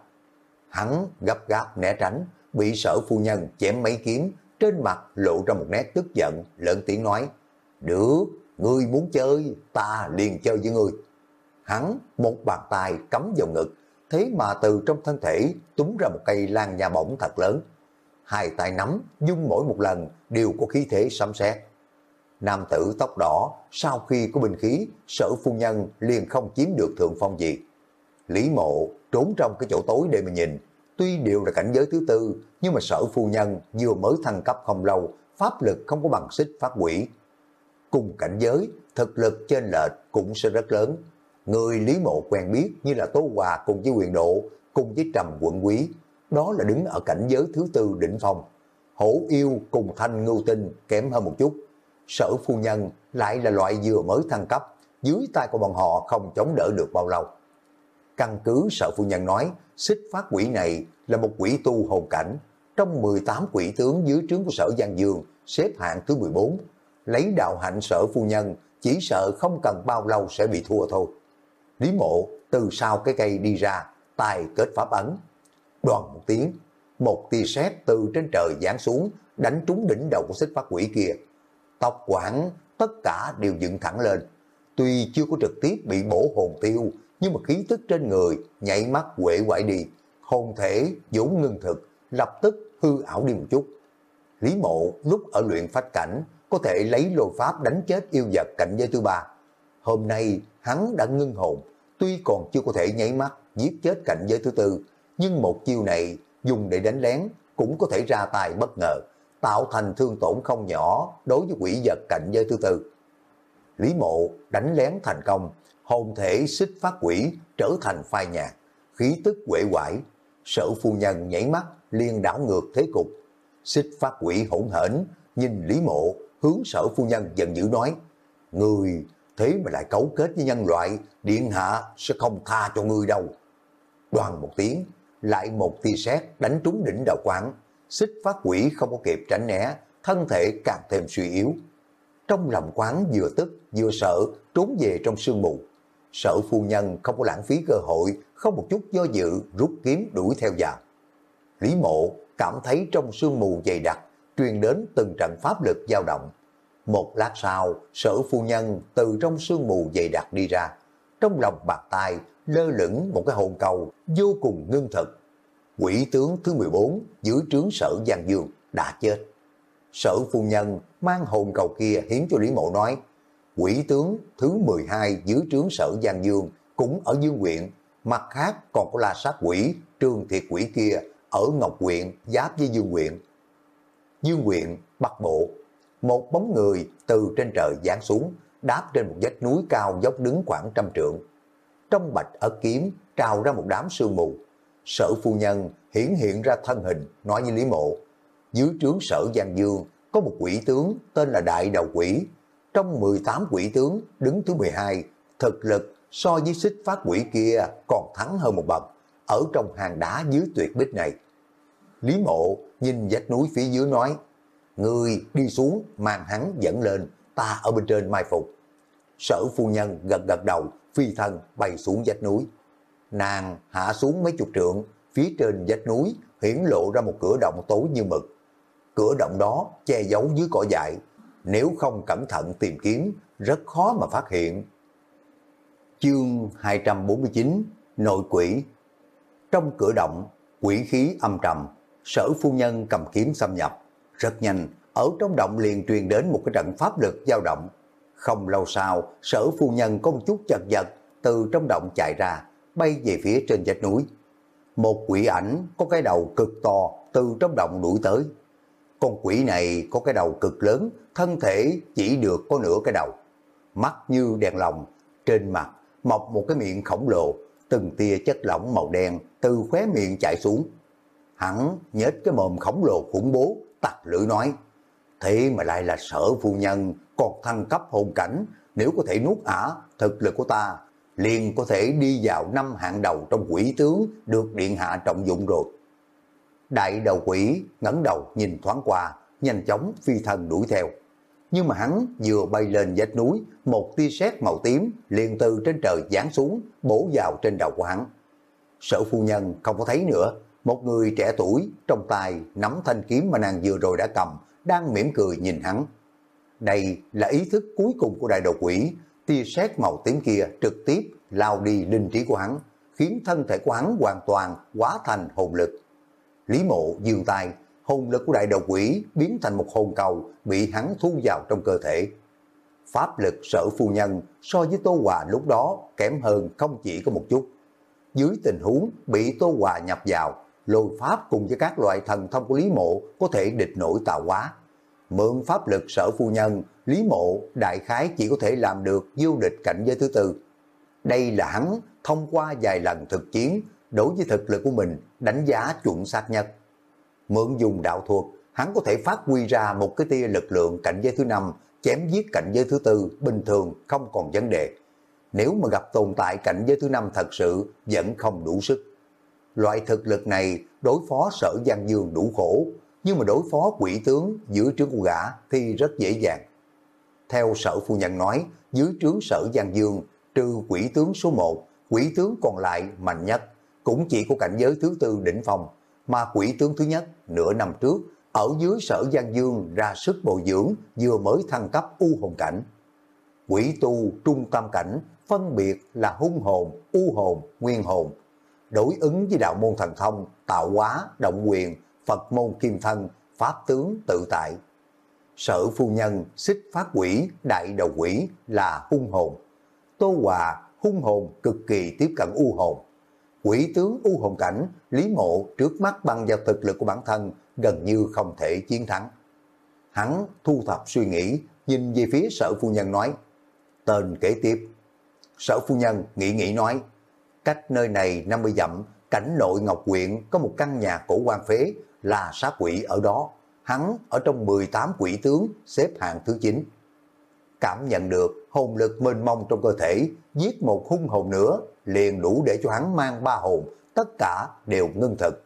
Hắn gấp gáp né tránh, bị sở phu nhân chém mấy kiếm, trên mặt lộ ra một nét tức giận, lớn tiếng nói, Được, ngươi muốn chơi, ta liền chơi với ngươi. Hắn một bàn tay cắm vào ngực, thế mà từ trong thân thể túm ra một cây lan nhà bổng thật lớn. Hai tay nắm, dung mỗi một lần đều có khí thế sấm sét. Nam tử tóc đỏ, sau khi có binh khí, sở phu nhân liền không chiếm được thượng phong gì. Lý mộ trốn trong cái chỗ tối để mà nhìn, tuy đều là cảnh giới thứ tư, nhưng mà sở phu nhân vừa mới thăng cấp không lâu, pháp lực không có bằng xích phát quỷ. Cùng cảnh giới, thực lực trên lệch cũng sẽ rất lớn. Người Lý Mộ quen biết như là Tố Hòa cùng với quyền độ, cùng với Trầm quận quý, đó là đứng ở cảnh giới thứ tư đỉnh phong. Hổ yêu cùng thanh ngưu tinh kém hơn một chút. Sở phu nhân lại là loại vừa mới thăng cấp, dưới tay của bọn họ không chống đỡ được bao lâu. Căn cứ sở phu nhân nói, xích phát quỷ này là một quỷ tu hồn cảnh. Trong 18 quỷ tướng dưới trướng của sở Giang Dương, xếp hạng thứ 14. Lấy đạo hạnh sở phu nhân, chỉ sợ không cần bao lâu sẽ bị thua thôi. Lý mộ từ sau cái cây đi ra, tài kết pháp ấn. Đoàn một tiếng, một tia sét từ trên trời giáng xuống, đánh trúng đỉnh đầu của xích phát quỷ kia. Tóc quản tất cả đều dựng thẳng lên. Tuy chưa có trực tiếp bị bổ hồn tiêu, nhưng mà khí tức trên người nhảy mắt quệ quại đi, hồn thể vốn ngưng thực, lập tức hư ảo đi một chút. Lý mộ lúc ở luyện phách cảnh có thể lấy lôi pháp đánh chết yêu vật cảnh giới thứ ba. Hôm nay hắn đã ngưng hồn, tuy còn chưa có thể nháy mắt giết chết cảnh giới thứ tư, nhưng một chiêu này dùng để đánh lén cũng có thể ra tài bất ngờ, tạo thành thương tổn không nhỏ đối với quỷ vật cảnh giới thứ tư. Lý mộ đánh lén thành công, hồn thể xích phát quỷ trở thành phai nhạt, khí tức quệ quải, sở phu nhân nhảy mắt liên đảo ngược thế cục. Xích phát quỷ hỗn hển, nhìn Lý mộ hướng sở phu nhân giận dữ nói, Người thế mà lại cấu kết với nhân loại, điện hạ sẽ không tha cho ngươi đâu. Đoàn một tiếng, lại một tia sét đánh trúng đỉnh đầu quán, xích phát quỷ không có kịp tránh né, thân thể càng thêm suy yếu. Trong lòng quán vừa tức vừa sợ trốn về trong sương mù. Sợ phu nhân không có lãng phí cơ hội, không một chút do dự rút kiếm đuổi theo vào. Lý mộ cảm thấy trong sương mù dày đặc truyền đến từng trận pháp lực dao động. Một lát sau, sở phu nhân từ trong sương mù dày đặc đi ra. Trong lòng bạc tai lơ lửng một cái hồn cầu vô cùng ngưng thực quỷ tướng thứ 14 dưới trướng sở Giang Dương đã chết. Sở phu nhân mang hồn cầu kia hiến cho Lý Mộ nói, quỷ tướng thứ 12 dưới trướng sở Giang Dương cũng ở Dương huyện, mặt khác còn có la sát quỷ, trương thiệt quỷ kia ở Ngọc huyện, giáp với Dương huyện. Dương huyện, Bắc Bộ, một bóng người từ trên trời giáng xuống, đáp trên một vách núi cao dốc đứng khoảng trăm trượng. Trong bạch ở kiếm trào ra một đám sương mù. Sở phu nhân hiển hiện ra thân hình, nói với Lý Mộ, dưới trướng sở Giang Dương có một quỷ tướng tên là Đại Đầu Quỷ. Trong 18 quỷ tướng đứng thứ 12, thực lực so với xích phát quỷ kia còn thắng hơn một bậc, ở trong hàng đá dưới tuyệt bích này. Lý Mộ nhìn vách núi phía dưới nói, Người đi xuống mang hắn dẫn lên, ta ở bên trên mai phục. Sở phu nhân gật gật đầu, phi thân bay xuống vách núi. Nàng hạ xuống mấy chục trượng, phía trên vách núi hiển lộ ra một cửa động tối như mực. Cửa động đó che giấu dưới cỏ dại, nếu không cẩn thận tìm kiếm, rất khó mà phát hiện. Chương 249 Nội quỷ Trong cửa động, quỷ khí âm trầm, sở phu nhân cầm kiếm xâm nhập. Rất nhanh, ở trong động liền truyền đến một cái trận pháp lực dao động. Không lâu sau, sở phu nhân có một chút chật vật từ trong động chạy ra, bay về phía trên vách núi. Một quỷ ảnh có cái đầu cực to từ trong động đuổi tới. Con quỷ này có cái đầu cực lớn, thân thể chỉ được có nửa cái đầu. Mắt như đèn lồng, trên mặt mọc một cái miệng khổng lồ, từng tia chất lỏng màu đen từ khóe miệng chạy xuống. Hắn nhếch cái mồm khổng lồ khủng bố, tặc lưỡi nói, thế mà lại là sở phu nhân, còn thăng cấp hồn cảnh, nếu có thể nuốt ả, thực lực của ta liền có thể đi vào năm hạng đầu trong quỷ tướng được điện hạ trọng dụng rồi. Đại đầu quỷ ngẩng đầu nhìn thoáng qua, nhanh chóng phi thần đuổi theo. Nhưng mà hắn vừa bay lên vách núi, một tia sét màu tím liền từ trên trời giáng xuống, bổ vào trên đầu của hắn. Sở phu nhân không có thấy nữa, một người trẻ tuổi trong tay nắm thanh kiếm mà nàng vừa rồi đã cầm, đang mỉm cười nhìn hắn. Đây là ý thức cuối cùng của đại đầu quỷ, tia sét màu tím kia trực tiếp lao đi linh trí của hắn, khiến thân thể của hắn hoàn toàn hóa thành hồn lực. Lý mộ dương tay, hồn lực của đại đầu quỷ biến thành một hồn cầu bị hắn thu vào trong cơ thể. Pháp lực sở phu nhân so với Tô Hòa lúc đó kém hơn không chỉ có một chút. Dưới tình huống bị Tô Hòa nhập vào, lôi pháp cùng với các loại thần thông của Lý Mộ có thể địch nổi tạo hóa. Mượn pháp lực sở phu nhân, Lý Mộ đại khái chỉ có thể làm được vô địch cảnh giới thứ tư. Đây là hắn thông qua vài lần thực chiến đối với thực lực của mình đánh giá chuẩn xác nhất. Mượn dùng đạo thuật, hắn có thể phát huy ra một cái tia lực lượng cảnh giới thứ năm chém giết cảnh giới thứ tư bình thường không còn vấn đề. Nếu mà gặp tồn tại cảnh giới thứ năm thật sự vẫn không đủ sức. Loại thực lực này đối phó sở Giang Dương đủ khổ, nhưng mà đối phó quỷ tướng giữa trước của gã thì rất dễ dàng. Theo sở phu nhân nói, dưới trướng sở Giang Dương, trừ quỷ tướng số 1, quỷ tướng còn lại mạnh nhất, cũng chỉ có cảnh giới thứ tư đỉnh phòng mà quỷ tướng thứ nhất nửa năm trước ở dưới sở Giang Dương ra sức bồi dưỡng vừa mới thăng cấp u hồn cảnh. Quỷ tu trung tâm cảnh phân biệt là hung hồn, u hồn, nguyên hồn, đối ứng với đạo môn thần thông, tạo hóa, động quyền, Phật môn kim thân, pháp tướng tự tại. Sở phu nhân, xích phát quỷ, đại đầu quỷ là hung hồn. Tô Hòa, hung hồn cực kỳ tiếp cận u hồn. Quỷ tướng u hồn cảnh, Lý Mộ trước mắt bằng vào thực lực của bản thân gần như không thể chiến thắng. Hắn thu thập suy nghĩ, nhìn về phía sở phu nhân nói, tên kế tiếp. Sở phu nhân nghĩ nghĩ nói, cách nơi này 50 dặm, cảnh nội Ngọc Quyện có một căn nhà cổ quan phế, là sát quỷ ở đó. Hắn ở trong 18 quỷ tướng xếp hạng thứ 9. Cảm nhận được hồn lực mênh mông trong cơ thể, giết một hung hồn nữa, liền đủ để cho hắn mang ba hồn, tất cả đều ngưng thực.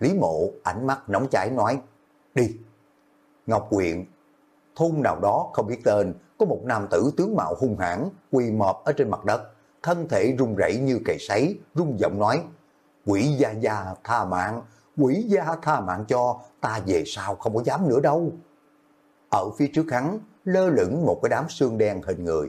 Lý mộ ánh mắt nóng cháy nói, đi. Ngọc Quyện, thôn nào đó không biết tên, có một nam tử tướng mạo hung hãn quỳ mọp ở trên mặt đất, thân thể run rẩy như cầy sấy, rung giọng nói, quỷ gia gia tha mạng, quỷ gia tha mạng cho, ta về sau không có dám nữa đâu. Ở phía trước hắn, lơ lửng một cái đám xương đen hình người.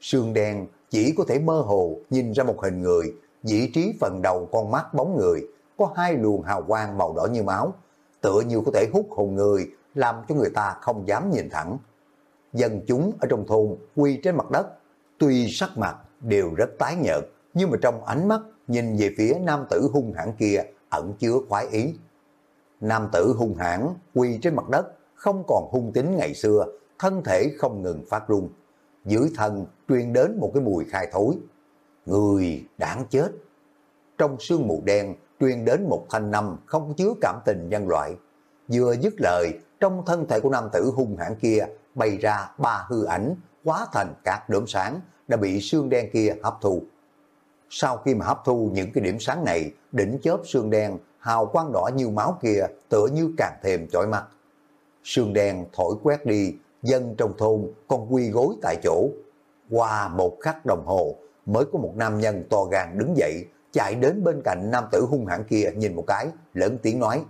Xương đen chỉ có thể mơ hồ nhìn ra một hình người, vị trí phần đầu con mắt bóng người, có hai luồng hào quang màu đỏ như máu, tựa như có thể hút hồn người, làm cho người ta không dám nhìn thẳng. Dân chúng ở trong thôn quy trên mặt đất, tuy sắc mặt đều rất tái nhợt, nhưng mà trong ánh mắt nhìn về phía nam tử hung hãn kia ẩn chứa khoái ý. Nam tử hung hãn quỳ trên mặt đất, không còn hung tính ngày xưa, thân thể không ngừng phát run. Dưới thân truyền đến một cái mùi khai thối. Người đáng chết. Trong sương mù đen truyền đến một thanh năm không chứa cảm tình nhân loại. Vừa dứt lời, trong thân thể của nam tử hung hãn kia bày ra ba hư ảnh, hóa thành các đốm sáng, đã bị xương đen kia hấp thụ. Sau khi mà hấp thu những cái điểm sáng này, đỉnh chớp xương đen, hào quang đỏ như máu kia tựa như càng thêm chói mắt. Sương đen thổi quét đi, dân trong thôn còn quy gối tại chỗ. Qua một khắc đồng hồ mới có một nam nhân to gan đứng dậy, chạy đến bên cạnh nam tử hung hãn kia nhìn một cái, lớn tiếng nói,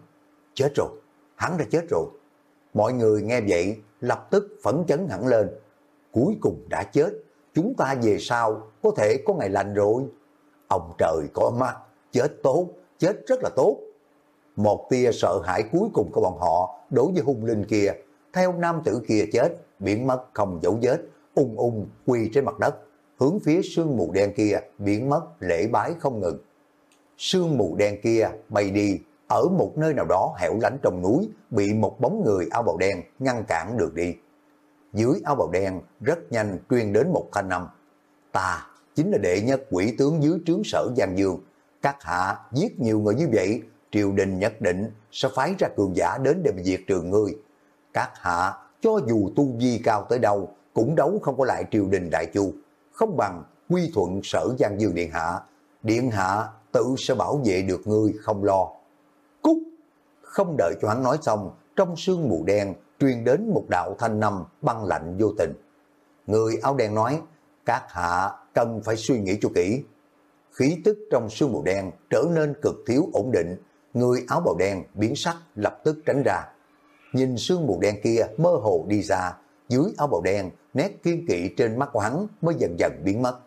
chết rồi, hắn đã chết rồi. Mọi người nghe vậy, lập tức phấn chấn hẳn lên. Cuối cùng đã chết, chúng ta về sau có thể có ngày lành rồi. Ông trời có mắt, chết tốt, chết rất là tốt. Một tia sợ hãi cuối cùng của bọn họ đối với hung linh kia, theo nam tử kia chết, biến mất không dấu vết, ung ung quỳ trên mặt đất, hướng phía sương mù đen kia biến mất lễ bái không ngừng. Sương mù đen kia bay đi, ở một nơi nào đó hẻo lánh trong núi, bị một bóng người áo bào đen ngăn cản được đi. Dưới áo bào đen rất nhanh truyền đến một thanh âm. Ta chính là đệ nhất quỷ tướng dưới trướng sở Giang Dương. Các hạ giết nhiều người như vậy, triều đình nhất định sẽ phái ra cường giả đến để diệt trừ ngươi. Các hạ cho dù tu vi cao tới đâu cũng đấu không có lại triều đình đại chu. Không bằng quy thuận sở Giang Dương Điện Hạ. Điện Hạ tự sẽ bảo vệ được ngươi không lo. Cúc! Không đợi cho hắn nói xong, trong sương mù đen truyền đến một đạo thanh năm băng lạnh vô tình. Người áo đen nói, các hạ cần phải suy nghĩ cho kỹ. Khí tức trong sương mù đen trở nên cực thiếu ổn định, người áo bào đen biến sắc lập tức tránh ra. Nhìn sương mù đen kia mơ hồ đi ra, dưới áo bào đen nét kiên kỵ trên mắt của hắn mới dần dần biến mất.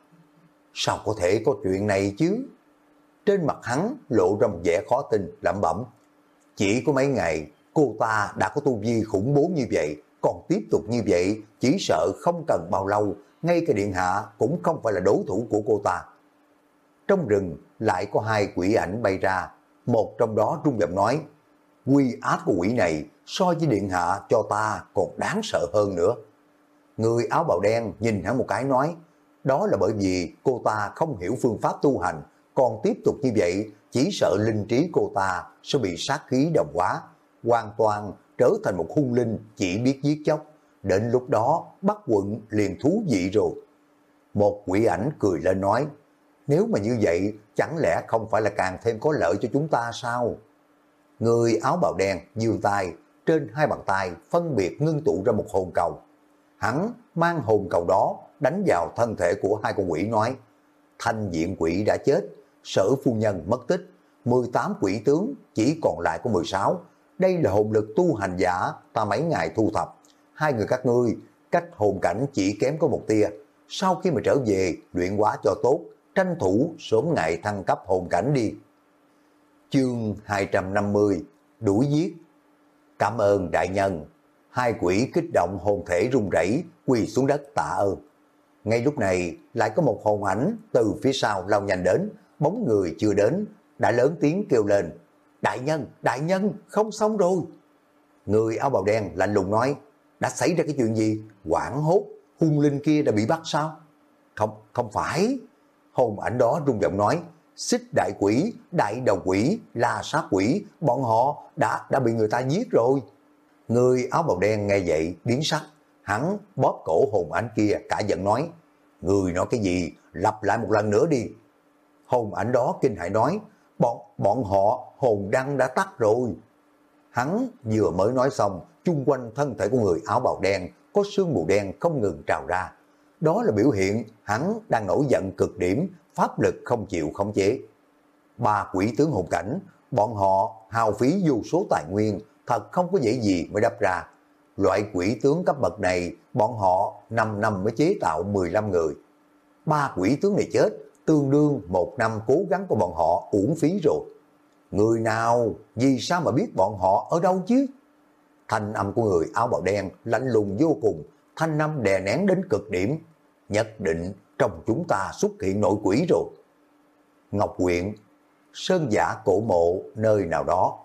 Sao có thể có chuyện này chứ? Trên mặt hắn lộ ra một vẻ khó tin, lẩm bẩm. Chỉ có mấy ngày, cô ta đã có tu vi khủng bố như vậy, còn tiếp tục như vậy, chỉ sợ không cần bao lâu, ngay cả điện hạ cũng không phải là đối thủ của cô ta. Trong rừng lại có hai quỷ ảnh bay ra, một trong đó trung giọng nói, quy ác của quỷ này so với điện hạ cho ta còn đáng sợ hơn nữa. Người áo bào đen nhìn hắn một cái nói, đó là bởi vì cô ta không hiểu phương pháp tu hành, còn tiếp tục như vậy, chỉ sợ linh trí cô ta sẽ bị sát khí đồng hóa, hoàn toàn trở thành một hung linh chỉ biết giết chóc. Đến lúc đó, bắt quận liền thú vị rồi. Một quỷ ảnh cười lên nói, nếu mà như vậy, chẳng lẽ không phải là càng thêm có lợi cho chúng ta sao? Người áo bào đen dương tay, trên hai bàn tay phân biệt ngưng tụ ra một hồn cầu. Hắn mang hồn cầu đó đánh vào thân thể của hai con quỷ nói, thanh diện quỷ đã chết, sở phu nhân mất tích, 18 quỷ tướng chỉ còn lại có 16. Đây là hồn lực tu hành giả ta mấy ngày thu thập. Hai người các ngươi, cách hồn cảnh chỉ kém có một tia. Sau khi mà trở về, luyện hóa cho tốt, tranh thủ sớm ngày thăng cấp hồn cảnh đi. Chương 250 Đuổi giết Cảm ơn đại nhân. Hai quỷ kích động hồn thể run rẩy quỳ xuống đất tạ ơn. Ngay lúc này lại có một hồn ảnh từ phía sau lao nhanh đến, bóng người chưa đến, đã lớn tiếng kêu lên. Đại nhân, đại nhân, không xong rồi. Người áo bào đen lạnh lùng nói, đã xảy ra cái chuyện gì? Quảng hốt, hung linh kia đã bị bắt sao? Không, không phải. Hồn ảnh đó rung giọng nói, xích đại quỷ, đại đầu quỷ, la sát quỷ, bọn họ đã đã bị người ta giết rồi. Người áo bào đen nghe vậy, biến sắc, hắn bóp cổ hồn ảnh kia cả giận nói, người nói cái gì, lặp lại một lần nữa đi. Hồn ảnh đó kinh hại nói, bọn bọn họ hồn đăng đã tắt rồi. Hắn vừa mới nói xong, chung quanh thân thể của người áo bào đen có sương mù đen không ngừng trào ra. Đó là biểu hiện hắn đang nổi giận cực điểm, pháp lực không chịu khống chế. Ba quỷ tướng hồn cảnh, bọn họ hao phí vô số tài nguyên, thật không có dễ gì mới đắp ra. Loại quỷ tướng cấp bậc này, bọn họ 5 năm mới chế tạo 15 người. Ba quỷ tướng này chết, tương đương một năm cố gắng của bọn họ uổng phí rồi. Người nào, vì sao mà biết bọn họ ở đâu chứ? Thanh âm của người áo bào đen lạnh lùng vô cùng, thanh âm đè nén đến cực điểm. Nhất định trong chúng ta xuất hiện nội quỷ rồi. Ngọc Quyện, sơn giả cổ mộ nơi nào đó.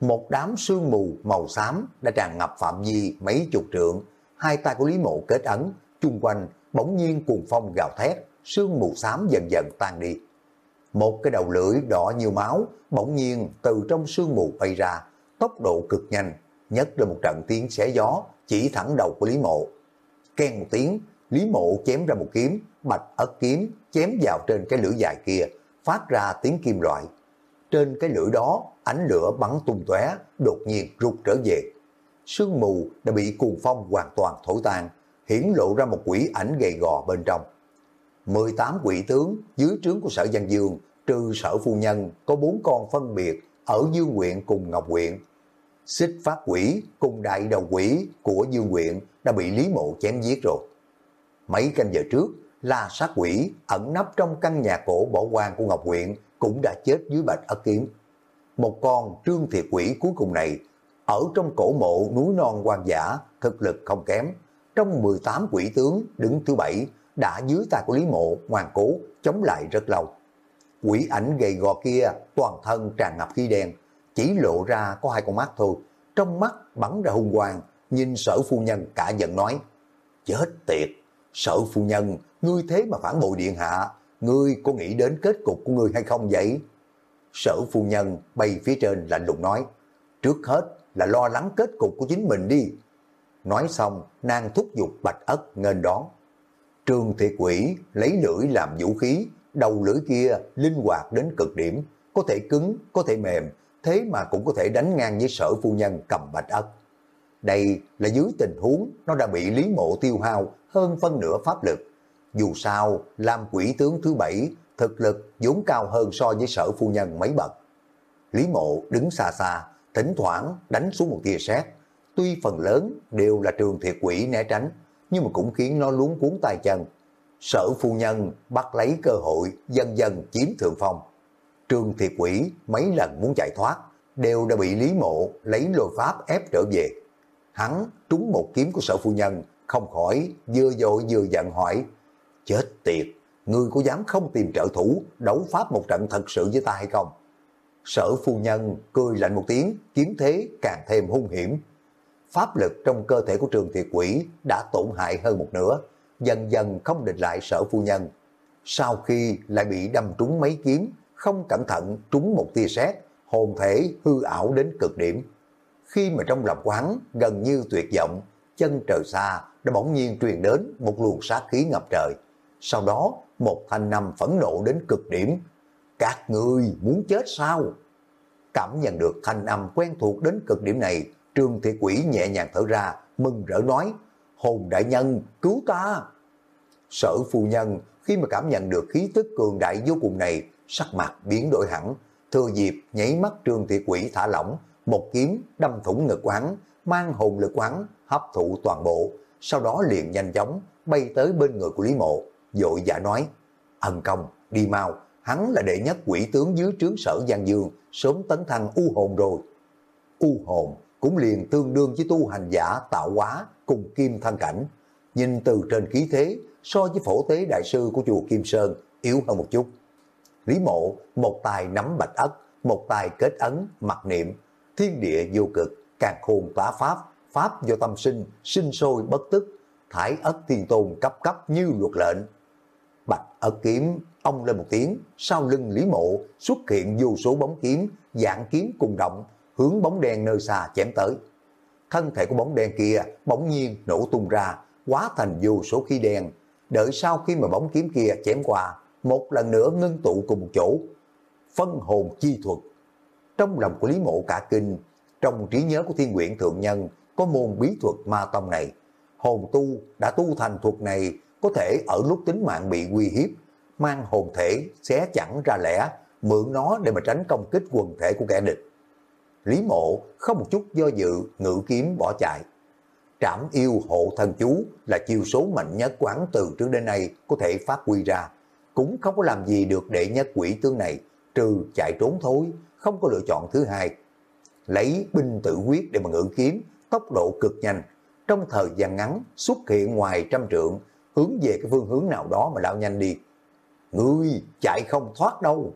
Một đám sương mù màu xám đã tràn ngập phạm vi mấy chục trượng. Hai tay của Lý Mộ kết ấn, chung quanh bỗng nhiên cuồng phong gào thét, sương mù xám dần dần tan đi. Một cái đầu lưỡi đỏ nhiều máu bỗng nhiên từ trong sương mù bay ra, tốc độ cực nhanh, nhất ra một trận tiếng xé gió chỉ thẳng đầu của Lý Mộ. Ken một tiếng, Lý Mộ chém ra một kiếm, bạch ất kiếm chém vào trên cái lưỡi dài kia, phát ra tiếng kim loại. Trên cái lưỡi đó, ánh lửa bắn tung tóe đột nhiên rụt trở về. Sương mù đã bị cuồng phong hoàn toàn thổi tan, hiển lộ ra một quỷ ảnh gầy gò bên trong. 18 quỷ tướng dưới trướng của sở Giang Dương, trừ sở phu nhân, có bốn con phân biệt ở Dương huyện cùng Ngọc huyện. Xích phát quỷ cùng đại đầu quỷ của Dương quyện đã bị Lý Mộ chém giết rồi. Mấy canh giờ trước, La sát quỷ ẩn nấp trong căn nhà cổ bỏ quan của Ngọc quyện cũng đã chết dưới bạch ất kiếm. Một con trương thiệt quỷ cuối cùng này ở trong cổ mộ núi non quan giả thực lực không kém. Trong 18 quỷ tướng đứng thứ bảy đã dưới tay của Lý Mộ ngoan cố chống lại rất lâu. Quỷ ảnh gầy gò kia toàn thân tràn ngập khí đen, chỉ lộ ra có hai con mắt thôi. Trong mắt bắn ra hung quang, nhìn sở phu nhân cả giận nói, chết tiệt, sở phu nhân, ngươi thế mà phản bội điện hạ, ngươi có nghĩ đến kết cục của ngươi hay không vậy? Sở phu nhân bay phía trên lạnh lùng nói, trước hết là lo lắng kết cục của chính mình đi. Nói xong, nàng thúc giục bạch ất nghênh đón. Trương Thiệt Quỷ lấy lưỡi làm vũ khí, đầu lưỡi kia linh hoạt đến cực điểm, có thể cứng, có thể mềm, thế mà cũng có thể đánh ngang với sở phu nhân cầm bạch ất. Đây là dưới tình huống nó đã bị Lý Mộ tiêu hao hơn phân nửa pháp lực. Dù sao, làm quỷ tướng thứ bảy, thực lực vốn cao hơn so với sở phu nhân mấy bậc. Lý Mộ đứng xa xa, thỉnh thoảng đánh xuống một tia sét. Tuy phần lớn đều là trường thiệt quỷ né tránh, nhưng mà cũng khiến nó luống cuốn tay chân. Sở phu nhân bắt lấy cơ hội dần dần chiếm thượng phong. Trương Thiệt Quỷ mấy lần muốn chạy thoát, đều đã bị Lý Mộ lấy lôi pháp ép trở về. Hắn trúng một kiếm của sở phu nhân, không khỏi vừa dội vừa giận hỏi, chết tiệt, ngươi có dám không tìm trợ thủ, đấu pháp một trận thật sự với ta hay không? Sở phu nhân cười lạnh một tiếng, kiếm thế càng thêm hung hiểm, pháp lực trong cơ thể của trường thiệt quỷ đã tổn hại hơn một nửa, dần dần không địch lại sở phu nhân. Sau khi lại bị đâm trúng mấy kiếm, không cẩn thận trúng một tia sét, hồn thể hư ảo đến cực điểm. Khi mà trong lòng quán gần như tuyệt vọng, chân trời xa đã bỗng nhiên truyền đến một luồng sát khí ngập trời. Sau đó, một thanh nằm phẫn nộ đến cực điểm. Các người muốn chết sao? Cảm nhận được thanh âm quen thuộc đến cực điểm này, Trương Thị Quỷ nhẹ nhàng thở ra, mừng rỡ nói, hồn đại nhân, cứu ta. Sở phu nhân, khi mà cảm nhận được khí tức cường đại vô cùng này, sắc mặt biến đổi hẳn, thừa dịp nhảy mắt Trương Thị Quỷ thả lỏng, một kiếm đâm thủng ngực hắn, mang hồn lực quán, hấp thụ toàn bộ, sau đó liền nhanh chóng bay tới bên người của Lý Mộ, dội dạ nói, ân công, đi mau, hắn là đệ nhất quỷ tướng dưới trướng sở Giang Dương, sớm tấn thăng u hồn rồi. U hồn cũng liền tương đương với tu hành giả tạo hóa cùng kim thân cảnh. Nhìn từ trên khí thế, so với phổ tế đại sư của chùa Kim Sơn yếu hơn một chút. Lý mộ, một tài nắm bạch ất, một tài kết ấn, mặc niệm, thiên địa vô cực, càng khôn tỏa pháp, pháp do tâm sinh, sinh sôi bất tức, thải ất thiên tôn cấp cấp như luật lệnh. Bạch ất kiếm, ông lên một tiếng, sau lưng Lý mộ xuất hiện vô số bóng kiếm, dạng kiếm cùng động, hướng bóng đen nơi xa chém tới. Thân thể của bóng đen kia bỗng nhiên nổ tung ra, hóa thành vô số khí đen. Đợi sau khi mà bóng kiếm kia chém qua, một lần nữa ngưng tụ cùng một chỗ. Phân hồn chi thuật. Trong lòng của Lý Mộ cả kinh, trong trí nhớ của thiên nguyện thượng nhân có môn bí thuật ma tông này. Hồn tu đã tu thành thuật này có thể ở lúc tính mạng bị uy hiếp, mang hồn thể xé chẳng ra lẽ mượn nó để mà tránh công kích quần thể của kẻ địch. Lý mộ không một chút do dự, ngự kiếm bỏ chạy. Trảm yêu hộ thần chú là chiêu số mạnh nhất quán từ trước đến nay có thể phát huy ra. Cũng không có làm gì được đệ nhất quỷ tướng này, trừ chạy trốn thôi, không có lựa chọn thứ hai. Lấy binh tự quyết để mà ngự kiếm, tốc độ cực nhanh, trong thời gian ngắn xuất hiện ngoài trăm trượng, hướng về cái phương hướng nào đó mà lao nhanh đi. Ngươi chạy không thoát đâu.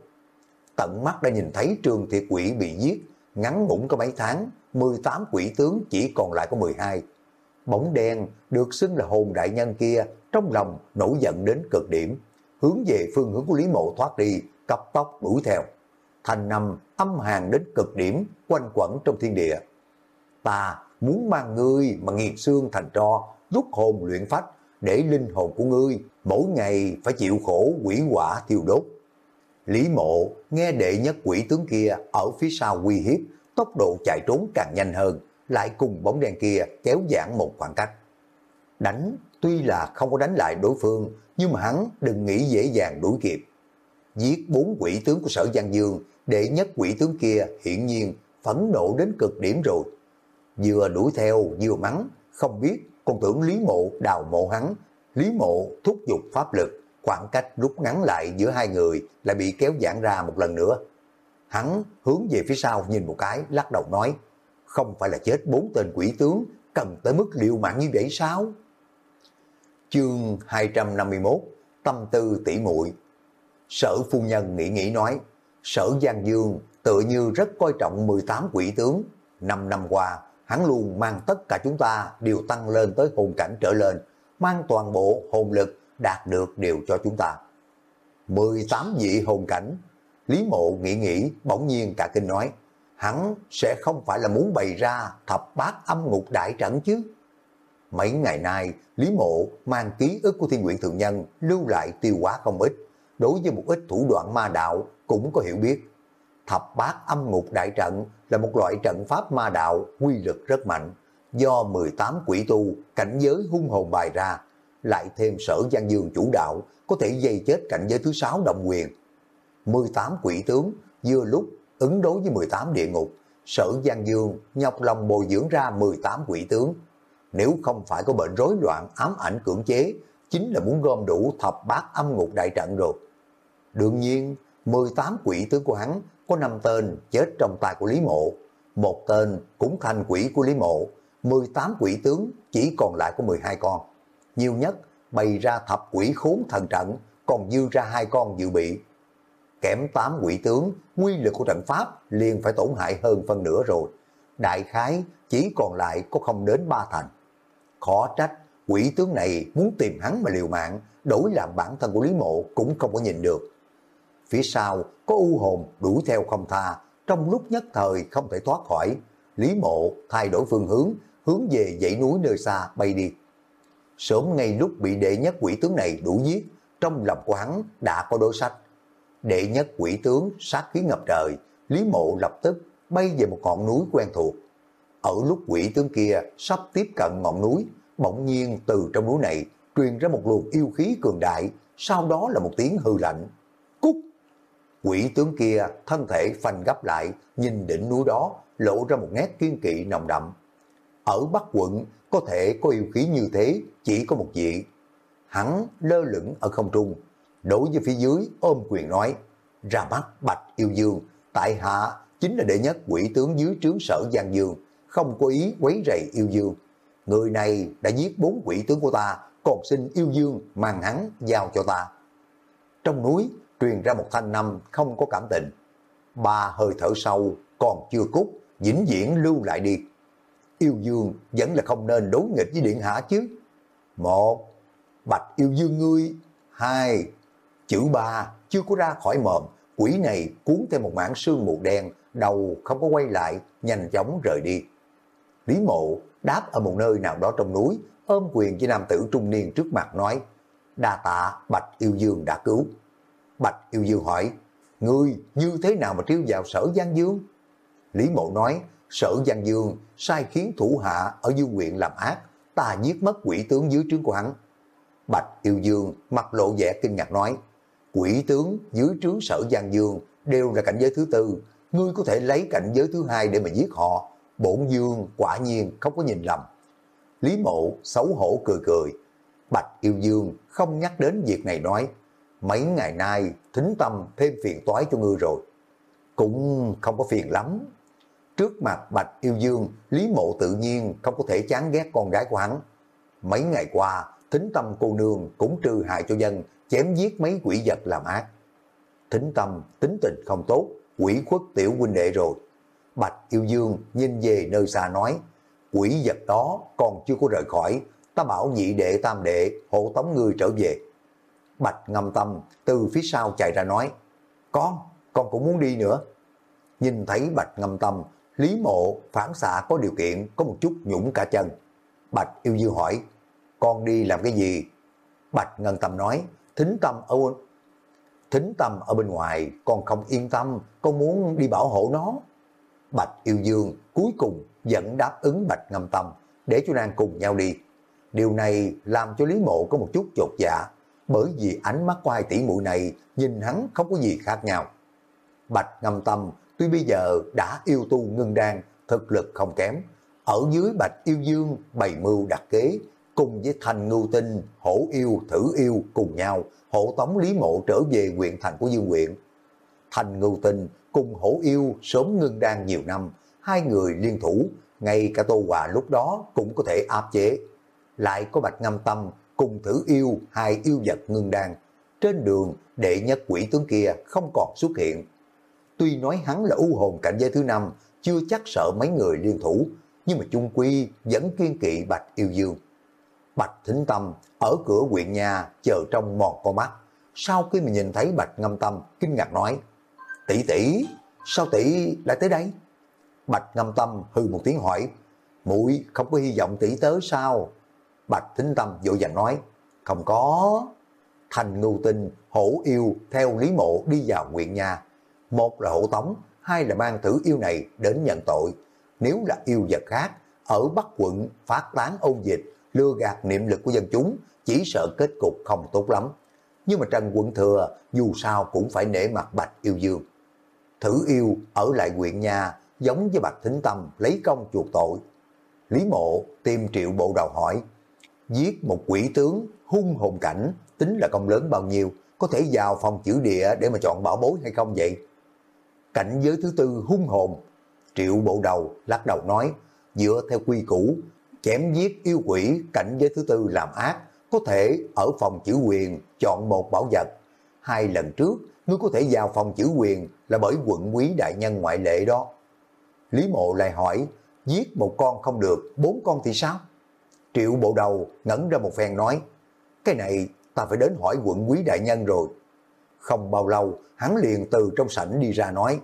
Tận mắt đã nhìn thấy trường thiệt quỷ bị giết, ngắn ngủn có mấy tháng, 18 quỷ tướng chỉ còn lại có 12. Bóng đen được xưng là hồn đại nhân kia trong lòng nổi giận đến cực điểm, hướng về phương hướng của Lý Mộ thoát đi, cấp tóc đuổi theo. Thành năm âm hàng đến cực điểm, quanh quẩn trong thiên địa. Ta muốn mang ngươi mà nghiệt xương thành tro, rút hồn luyện phách, để linh hồn của ngươi mỗi ngày phải chịu khổ quỷ quả thiêu đốt. Lý mộ nghe đệ nhất quỷ tướng kia ở phía sau uy hiếp, tốc độ chạy trốn càng nhanh hơn, lại cùng bóng đen kia kéo giãn một khoảng cách. Đánh tuy là không có đánh lại đối phương, nhưng mà hắn đừng nghĩ dễ dàng đuổi kịp. Giết bốn quỷ tướng của sở Giang Dương, đệ nhất quỷ tướng kia hiển nhiên phẫn nộ đến cực điểm rồi. Vừa đuổi theo vừa mắng, không biết còn tưởng Lý Mộ đào mộ hắn. Lý Mộ thúc giục pháp lực, khoảng cách rút ngắn lại giữa hai người lại bị kéo giãn ra một lần nữa. Hắn hướng về phía sau nhìn một cái, lắc đầu nói, không phải là chết bốn tên quỷ tướng, cần tới mức liều mạng như vậy sao? Chương 251 Tâm tư tỉ muội Sở phu nhân nghĩ nghĩ nói, Sở Giang Dương tự như rất coi trọng 18 quỷ tướng. Năm năm qua, hắn luôn mang tất cả chúng ta đều tăng lên tới hồn cảnh trở lên, mang toàn bộ hồn lực đạt được đều cho chúng ta. 18 vị hồn cảnh, Lý Mộ nghĩ nghĩ bỗng nhiên cả kinh nói, hắn sẽ không phải là muốn bày ra thập bát âm ngục đại trận chứ. Mấy ngày nay, Lý Mộ mang ký ức của thiên nguyện thượng nhân lưu lại tiêu hóa không ít, đối với một ít thủ đoạn ma đạo cũng có hiểu biết. Thập bát âm ngục đại trận là một loại trận pháp ma đạo quy lực rất mạnh, do 18 quỷ tu cảnh giới hung hồn bài ra, lại thêm sở gian dương chủ đạo có thể dây chết cảnh giới thứ sáu động quyền. 18 quỷ tướng vừa lúc ứng đối với 18 địa ngục, sở gian dương nhọc lòng bồi dưỡng ra 18 quỷ tướng. Nếu không phải có bệnh rối loạn ám ảnh cưỡng chế, chính là muốn gom đủ thập bát âm ngục đại trận rồi. Đương nhiên, 18 quỷ tướng của hắn có 5 tên chết trong tay của Lý Mộ, một tên cũng thành quỷ của Lý Mộ, 18 quỷ tướng chỉ còn lại có 12 con. Nhiều nhất bày ra thập quỷ khốn thần trận, còn dư ra hai con dự bị. Kém 8 quỷ tướng, quy lực của trận pháp liền phải tổn hại hơn phân nửa rồi. Đại khái chỉ còn lại có không đến ba thành. Khó trách, quỷ tướng này muốn tìm hắn mà liều mạng, đổi làm bản thân của Lý Mộ cũng không có nhìn được. Phía sau có u hồn đuổi theo không tha, trong lúc nhất thời không thể thoát khỏi. Lý Mộ thay đổi phương hướng, hướng về dãy núi nơi xa bay đi. Sớm ngay lúc bị đệ nhất quỷ tướng này đuổi giết, trong lòng của hắn đã có đối sách. Đệ nhất quỷ tướng sát khí ngập trời, Lý Mộ lập tức bay về một ngọn núi quen thuộc. Ở lúc quỷ tướng kia sắp tiếp cận ngọn núi, bỗng nhiên từ trong núi này truyền ra một luồng yêu khí cường đại, sau đó là một tiếng hư lạnh. Cút! Quỷ tướng kia thân thể phanh gấp lại, nhìn đỉnh núi đó, lộ ra một nét kiên kỵ nồng đậm. Ở Bắc quận, có thể có yêu khí như thế, chỉ có một vị. Hắn lơ lửng ở không trung, đối với phía dưới ôm quyền nói, ra mắt Bạch Yêu Dương, tại hạ chính là đệ nhất quỷ tướng dưới trướng sở Giang Dương, không có ý quấy rầy Yêu Dương. Người này đã giết bốn quỷ tướng của ta, còn xin Yêu Dương mang hắn giao cho ta. Trong núi truyền ra một thanh năm không có cảm tình. Ba hơi thở sâu, còn chưa cút, vĩnh viễn lưu lại đi. Yêu Dương vẫn là không nên đối nghịch với Điện Hạ chứ. Một, Bạch Yêu Dương ngươi. Hai, chữ ba chưa có ra khỏi mồm, quỷ này cuốn thêm một mảng sương mù đen, đầu không có quay lại, nhanh chóng rời đi. Lý mộ đáp ở một nơi nào đó trong núi, ôm quyền với nam tử trung niên trước mặt nói, đa tạ Bạch Yêu Dương đã cứu. Bạch Yêu Dương hỏi, ngươi như thế nào mà triêu vào sở Giang Dương? Lý Mộ nói, sở Giang Dương sai khiến thủ hạ ở Dương huyện làm ác, ta giết mất quỷ tướng dưới trướng của hắn. Bạch Yêu Dương mặt lộ vẻ kinh ngạc nói, quỷ tướng dưới trướng sở Giang Dương đều là cảnh giới thứ tư, ngươi có thể lấy cảnh giới thứ hai để mà giết họ. Bổn Dương quả nhiên không có nhìn lầm. Lý Mộ xấu hổ cười cười. Bạch Yêu Dương không nhắc đến việc này nói, mấy ngày nay thính tâm thêm phiền toái cho ngươi rồi. cũng không có phiền lắm. Trước mặt Bạch Yêu Dương, Lý Mộ tự nhiên không có thể chán ghét con gái của hắn. Mấy ngày qua, thính tâm cô nương cũng trừ hại cho dân, chém giết mấy quỷ vật làm ác. Thính tâm, tính tình không tốt, quỷ khuất tiểu huynh đệ rồi. Bạch Yêu Dương nhìn về nơi xa nói, quỷ vật đó còn chưa có rời khỏi, ta bảo nhị đệ tam đệ hộ tống người trở về. Bạch ngâm tâm từ phía sau chạy ra nói, con, con cũng muốn đi nữa. Nhìn thấy Bạch ngâm tâm, Lý mộ phản xạ có điều kiện, có một chút nhũng cả chân. Bạch yêu dương hỏi, con đi làm cái gì? Bạch ngân tâm nói, thính tâm ở thính tâm ở bên ngoài, con không yên tâm, con muốn đi bảo hộ nó. Bạch yêu dương cuối cùng vẫn đáp ứng Bạch ngâm tâm, để cho nàng cùng nhau đi. Điều này làm cho Lý Mộ có một chút chột dạ, bởi vì ánh mắt của hai tỷ muội này nhìn hắn không có gì khác nhau. Bạch ngâm tâm tuy bây giờ đã yêu tu ngưng đan, thực lực không kém, ở dưới Bạch yêu dương bày mưu đặt kế, cùng với thành ngưu tinh, hổ yêu, thử yêu cùng nhau, hộ tống Lý Mộ trở về huyện thành của Dương huyện. Thành ngưu tinh cùng hổ yêu sớm ngưng đan nhiều năm, hai người liên thủ, ngay cả Tô Hòa lúc đó cũng có thể áp chế. Lại có Bạch Ngâm Tâm cùng thử yêu hai yêu vật ngưng đan. Trên đường, đệ nhất quỷ tướng kia không còn xuất hiện. Tuy nói hắn là u hồn cảnh giới thứ năm, chưa chắc sợ mấy người liên thủ, nhưng mà chung quy vẫn kiên kỵ Bạch Yêu Dương. Bạch Thính Tâm ở cửa huyện nhà chờ trong mòn con mắt. Sau khi mà nhìn thấy Bạch Ngâm Tâm, kinh ngạc nói, tỷ tỷ, sao tỷ lại tới đây? Bạch Ngâm Tâm hư một tiếng hỏi, muội không có hy vọng tỷ tới sao? Bạch Thính Tâm vội vàng nói, không có. Thành ngưu tinh, hổ yêu theo Lý Mộ đi vào nguyện nhà. Một là hộ tống, hai là mang thử yêu này đến nhận tội. Nếu là yêu vật khác, ở Bắc quận phát tán ôn dịch, lừa gạt niệm lực của dân chúng, chỉ sợ kết cục không tốt lắm. Nhưng mà Trần Quận Thừa dù sao cũng phải nể mặt Bạch Yêu Dương. Thử yêu ở lại huyện nhà giống với Bạch Thính Tâm lấy công chuộc tội. Lý Mộ tìm triệu bộ đầu hỏi, giết một quỷ tướng hung hồn cảnh tính là công lớn bao nhiêu, có thể vào phòng chữ địa để mà chọn bảo bối hay không vậy? Cảnh giới thứ tư hung hồn, triệu bộ đầu lắc đầu nói, dựa theo quy củ, chém giết yêu quỷ cảnh giới thứ tư làm ác, có thể ở phòng chữ quyền chọn một bảo vật. Hai lần trước, ngươi có thể vào phòng chữ quyền là bởi quận quý đại nhân ngoại lệ đó. Lý mộ lại hỏi, giết một con không được, bốn con thì sao? Triệu bộ đầu ngẩn ra một phen nói, cái này ta phải đến hỏi quận quý đại nhân rồi. Không bao lâu, hắn liền từ trong sảnh đi ra nói,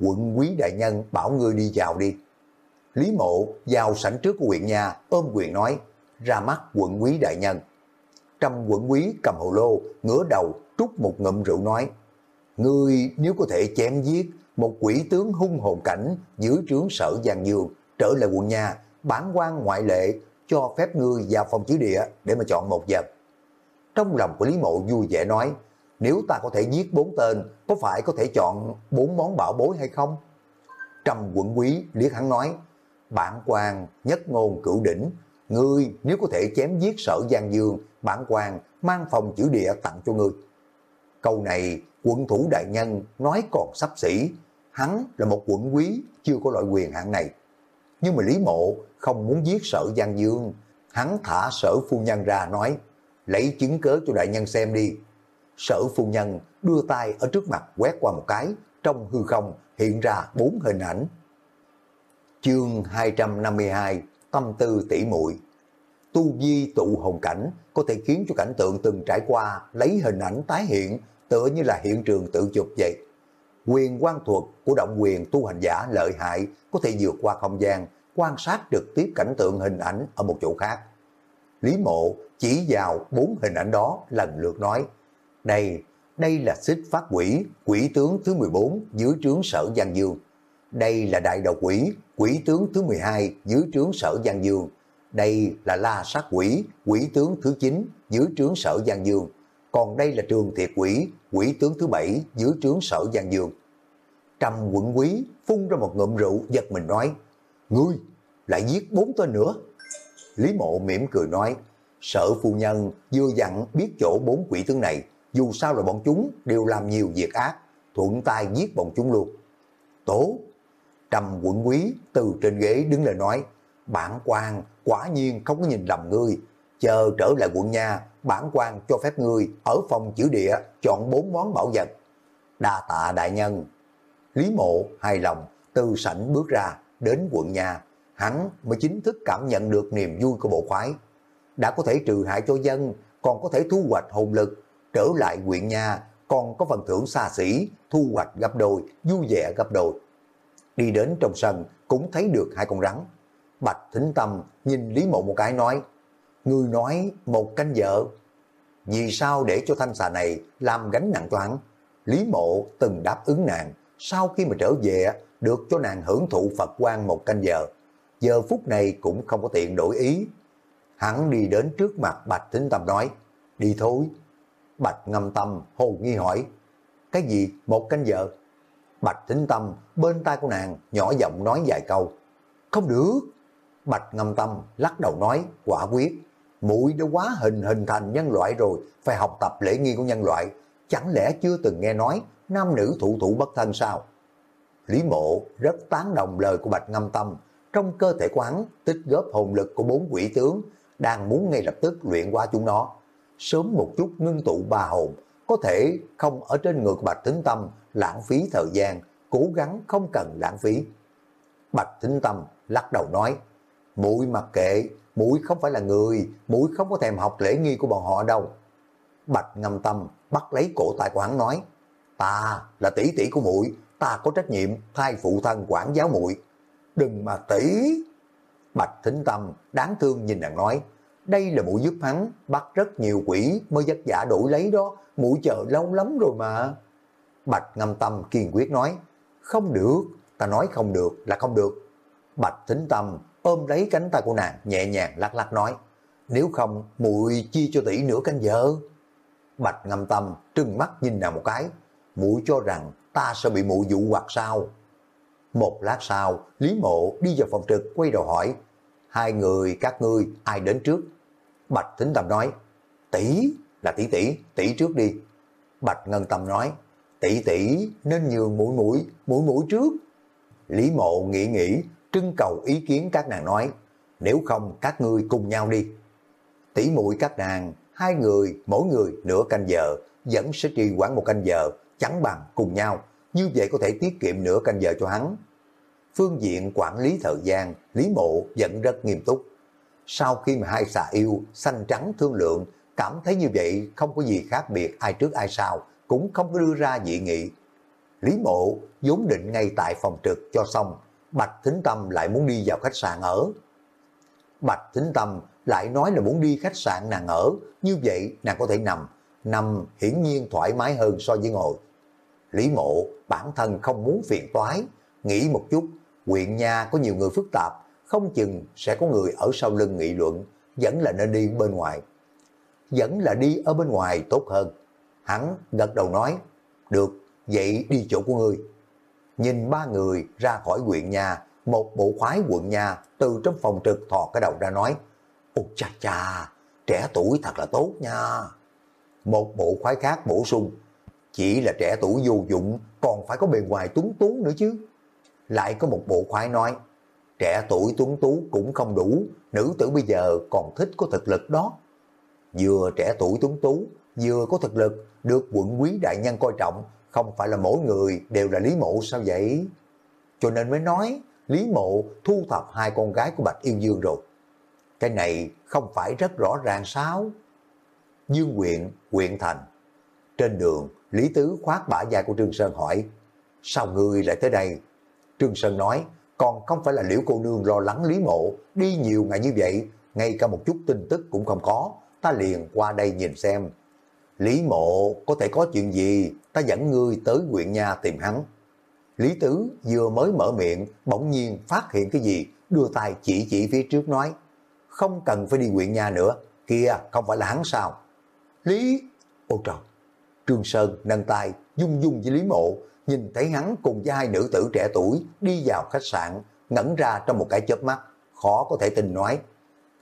quận quý đại nhân bảo ngươi đi vào đi. Lý mộ vào sảnh trước của huyện nhà, ôm quyền nói, ra mắt quận quý đại nhân. Trăm quận quý cầm hồ lô, ngửa đầu, trút một ngụm rượu nói, Ngươi nếu có thể chém giết một quỷ tướng hung hồn cảnh dưới trướng sở Giang Dương, trở lại quận nhà, bản quan ngoại lệ cho phép ngươi vào phòng chứa địa để mà chọn một vật. Trong lòng của Lý Mộ vui vẻ nói, nếu ta có thể giết bốn tên, có phải có thể chọn bốn món bảo bối hay không? Trầm quận quý liếc hắn nói, bản quan nhất ngôn cửu đỉnh, ngươi nếu có thể chém giết sở Giang Dương, bản quan mang phòng chữ địa tặng cho ngươi. Câu này quận thủ đại nhân nói còn sắp xỉ, hắn là một quận quý chưa có loại quyền hạng này. Nhưng mà Lý Mộ không muốn giết sở Giang Dương, hắn thả sở phu nhân ra nói, lấy chứng cớ cho đại nhân xem đi. Sở phu nhân đưa tay ở trước mặt quét qua một cái, trong hư không hiện ra bốn hình ảnh. Chương 252 Tâm tư tỷ muội Tu vi tụ hồn cảnh có thể khiến cho cảnh tượng từng trải qua lấy hình ảnh tái hiện tựa như là hiện trường tự chụp vậy. Quyền quan thuật của động quyền tu hành giả lợi hại có thể vượt qua không gian, quan sát trực tiếp cảnh tượng hình ảnh ở một chỗ khác. Lý mộ chỉ vào bốn hình ảnh đó lần lượt nói, đây, đây là xích phát quỷ, quỷ tướng thứ 14 dưới trướng sở Giang Dương. Đây là đại đầu quỷ, quỷ tướng thứ 12 dưới trướng sở Giang Dương. Đây là la sát quỷ, quỷ tướng thứ 9 dưới trướng sở Giang Dương. Còn đây là trường thiệt quỷ, quỷ tướng thứ bảy dưới trướng sở Giang Dương. Trầm quận quý phun ra một ngụm rượu giật mình nói, Ngươi lại giết bốn tên nữa. Lý mộ mỉm cười nói, sợ phu nhân vừa dặn biết chỗ bốn quỷ tướng này, dù sao là bọn chúng đều làm nhiều việc ác, thuận tay giết bọn chúng luôn. tố Trầm quận quý từ trên ghế đứng lên nói, bản quan quả nhiên không có nhìn lầm ngươi, chờ trở lại quận nhà, bản quan cho phép ngươi ở phòng chữ địa chọn bốn món bảo vật. Đa tạ đại nhân. Lý mộ hài lòng từ sảnh bước ra đến quận nhà, hắn mới chính thức cảm nhận được niềm vui của bộ khoái. Đã có thể trừ hại cho dân, còn có thể thu hoạch hồn lực, trở lại quyện nhà, còn có phần thưởng xa xỉ, thu hoạch gấp đôi, vui vẻ gấp đôi. Đi đến trong sân, cũng thấy được hai con rắn. Bạch Thính Tâm nhìn Lý Mộ một cái nói, Người nói một canh vợ, vì sao để cho thanh xà này làm gánh nặng cho hắn? Lý Mộ từng đáp ứng nàng, sau khi mà trở về được cho nàng hưởng thụ Phật quan một canh giờ. Giờ phút này cũng không có tiện đổi ý. Hắn đi đến trước mặt Bạch Thính Tâm nói, đi thôi. Bạch Ngâm Tâm hồ nghi hỏi, cái gì một canh giờ? Bạch Thính Tâm bên tai của nàng nhỏ giọng nói vài câu, không được. Bạch Ngâm Tâm lắc đầu nói, quả quyết, mũi đã quá hình hình thành nhân loại rồi, phải học tập lễ nghi của nhân loại, chẳng lẽ chưa từng nghe nói nam nữ thụ thụ bất thân sao? Lý mộ rất tán đồng lời của Bạch Ngâm Tâm, trong cơ thể quán tích góp hồn lực của bốn quỷ tướng, đang muốn ngay lập tức luyện qua chúng nó. Sớm một chút ngưng tụ ba hồn, có thể không ở trên người của Bạch Thính Tâm lãng phí thời gian, cố gắng không cần lãng phí. Bạch Thính Tâm lắc đầu nói, mũi mặc kệ, mũi không phải là người, mũi không có thèm học lễ nghi của bọn họ đâu. Bạch Ngâm Tâm bắt lấy cổ tài của hắn nói, ta là tỷ tỷ của muội ta có trách nhiệm thay phụ thân quản giáo muội Đừng mà tỷ. Bạch Thính Tâm đáng thương nhìn nàng nói, đây là mũi giúp hắn bắt rất nhiều quỷ mới dắt giả đổi lấy đó, mũi chờ lâu lắm rồi mà. Bạch Ngâm Tâm kiên quyết nói, không được, ta nói không được là không được. Bạch Thính Tâm ôm lấy cánh tay của nàng nhẹ nhàng lắc lắc nói, nếu không muội chia cho tỷ nửa canh giờ. Bạch Ngâm Tâm trừng mắt nhìn nàng một cái, muội cho rằng ta sẽ bị muội dụ hoặc sao? Một lát sau, Lý Mộ đi vào phòng trực quay đầu hỏi, hai người các ngươi ai đến trước? Bạch Thính Tâm nói, tỷ là tỷ tỷ, tỷ trước đi. Bạch Ngân Tâm nói, tỷ tỷ nên nhường mũi mũi, mũi mũi trước. Lý Mộ nghĩ nghĩ, trưng cầu ý kiến các nàng nói, nếu không các ngươi cùng nhau đi. Tỷ muội các nàng, hai người, mỗi người nửa canh giờ, vẫn sẽ trì quản một canh giờ, chẳng bằng cùng nhau, như vậy có thể tiết kiệm nửa canh giờ cho hắn. Phương diện quản lý thời gian, Lý Mộ vẫn rất nghiêm túc. Sau khi mà hai xà yêu, xanh trắng thương lượng, cảm thấy như vậy không có gì khác biệt ai trước ai sau, cũng không có đưa ra dị nghị. Lý Mộ vốn định ngay tại phòng trực cho xong, Bạch Thính Tâm lại muốn đi vào khách sạn ở. Bạch Thính Tâm lại nói là muốn đi khách sạn nàng ở, như vậy nàng có thể nằm, nằm hiển nhiên thoải mái hơn so với ngồi. Lý Mộ bản thân không muốn phiền toái, nghĩ một chút, huyện nhà có nhiều người phức tạp, không chừng sẽ có người ở sau lưng nghị luận, vẫn là nên đi bên ngoài. Vẫn là đi ở bên ngoài tốt hơn. Hắn gật đầu nói, được, vậy đi chỗ của ngươi. Nhìn ba người ra khỏi huyện nhà, một bộ khoái quận nhà từ trong phòng trực thò cái đầu ra nói, Ôi cha cha, trẻ tuổi thật là tốt nha. Một bộ khoái khác bổ sung, chỉ là trẻ tuổi vô dụng, còn phải có bề ngoài tuấn tú nữa chứ. Lại có một bộ khoái nói, trẻ tuổi tuấn tú cũng không đủ, nữ tử bây giờ còn thích có thực lực đó. Vừa trẻ tuổi tuấn tú, vừa có thực lực, được quận quý đại nhân coi trọng, không phải là mỗi người đều là Lý Mộ sao vậy? Cho nên mới nói, Lý Mộ thu thập hai con gái của Bạch Yêu Dương rồi. Cái này không phải rất rõ ràng sao? Dương huyện, huyện thành. Trên đường, Lý Tứ khoát bả vai của Trương Sơn hỏi, sao người lại tới đây? Trương Sơn nói, còn không phải là liễu cô nương lo lắng Lý Mộ, đi nhiều ngày như vậy, ngay cả một chút tin tức cũng không có, ta liền qua đây nhìn xem. Lý Mộ có thể có chuyện gì, ta dẫn ngươi tới huyện nhà tìm hắn. Lý Tứ vừa mới mở miệng, bỗng nhiên phát hiện cái gì, đưa tay chỉ chỉ phía trước nói, không cần phải đi huyện nhà nữa, kia không phải là hắn sao? Lý... ô trời! Trương Sơn nâng tay, dung dung với Lý Mộ, nhìn thấy hắn cùng với hai nữ tử trẻ tuổi đi vào khách sạn, ngẩn ra trong một cái chớp mắt, khó có thể tin nói.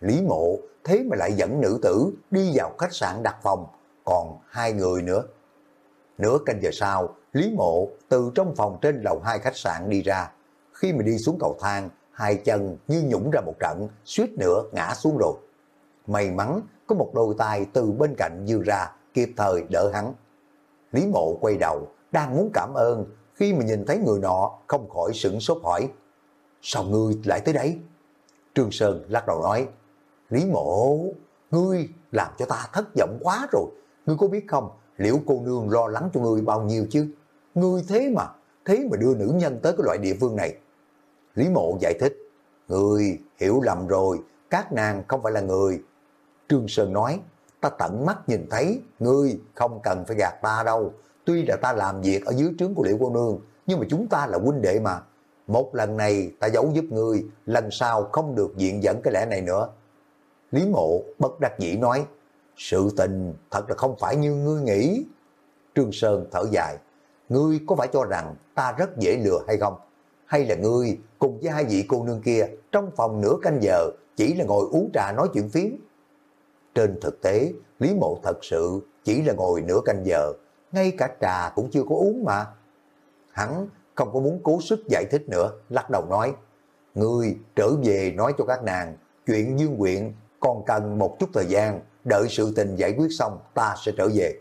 Lý Mộ thế mà lại dẫn nữ tử đi vào khách sạn đặt phòng, còn hai người nữa. Nửa canh giờ sau, Lý Mộ từ trong phòng trên lầu hai khách sạn đi ra. Khi mà đi xuống cầu thang, hai chân như nhũng ra một trận, suýt nữa ngã xuống rồi. May mắn có một đôi tay từ bên cạnh dư ra, kịp thời đỡ hắn. Lý Mộ quay đầu, đang muốn cảm ơn, khi mà nhìn thấy người nọ không khỏi sửng sốt hỏi. Sao ngươi lại tới đây? Trương Sơn lắc đầu nói, Lý Mộ, ngươi làm cho ta thất vọng quá rồi. Ngươi có biết không, liễu cô nương lo lắng cho ngươi bao nhiêu chứ? Ngươi thế mà, thế mà đưa nữ nhân tới cái loại địa phương này. Lý Mộ giải thích, Ngươi hiểu lầm rồi, các nàng không phải là người. Trương Sơn nói, ta tận mắt nhìn thấy, ngươi không cần phải gạt ta đâu. Tuy là ta làm việc ở dưới trướng của liễu cô nương, nhưng mà chúng ta là huynh đệ mà. Một lần này ta giấu giúp ngươi, lần sau không được diện dẫn cái lẽ này nữa. Lý mộ bất đắc dĩ nói, sự tình thật là không phải như ngươi nghĩ. Trương Sơn thở dài, ngươi có phải cho rằng ta rất dễ lừa hay không? Hay là ngươi cùng với hai vị cô nương kia trong phòng nửa canh giờ chỉ là ngồi uống trà nói chuyện phiếm? Trên thực tế, Lý Mộ thật sự chỉ là ngồi nửa canh giờ, ngay cả trà cũng chưa có uống mà. Hắn không có muốn cố sức giải thích nữa, lắc đầu nói, Ngươi trở về nói cho các nàng, chuyện dương quyện còn cần một chút thời gian, đợi sự tình giải quyết xong ta sẽ trở về.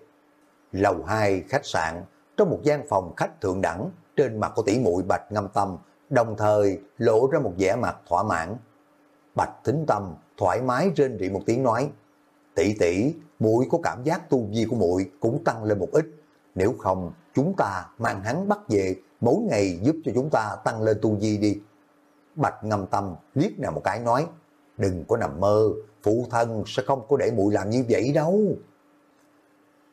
Lầu 2 khách sạn, trong một gian phòng khách thượng đẳng, trên mặt của tỷ muội Bạch Ngâm Tâm, đồng thời lộ ra một vẻ mặt thỏa mãn. Bạch Thính Tâm thoải mái rên rỉ một tiếng nói, tỷ tỷ, muội có cảm giác tu vi của muội cũng tăng lên một ít, nếu không chúng ta mang hắn bắt về, mỗi ngày giúp cho chúng ta tăng lên tu vi đi. Bạch Ngâm Tâm liếc nào một cái nói, đừng có nằm mơ, phụ thân sẽ không có để muội làm như vậy đâu.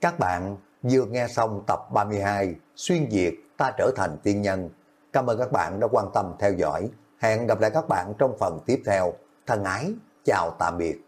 Các bạn vừa nghe xong tập 32 Xuyên Việt ta trở thành tiên nhân. Cảm ơn các bạn đã quan tâm theo dõi. Hẹn gặp lại các bạn trong phần tiếp theo. Thân ái, chào tạm biệt.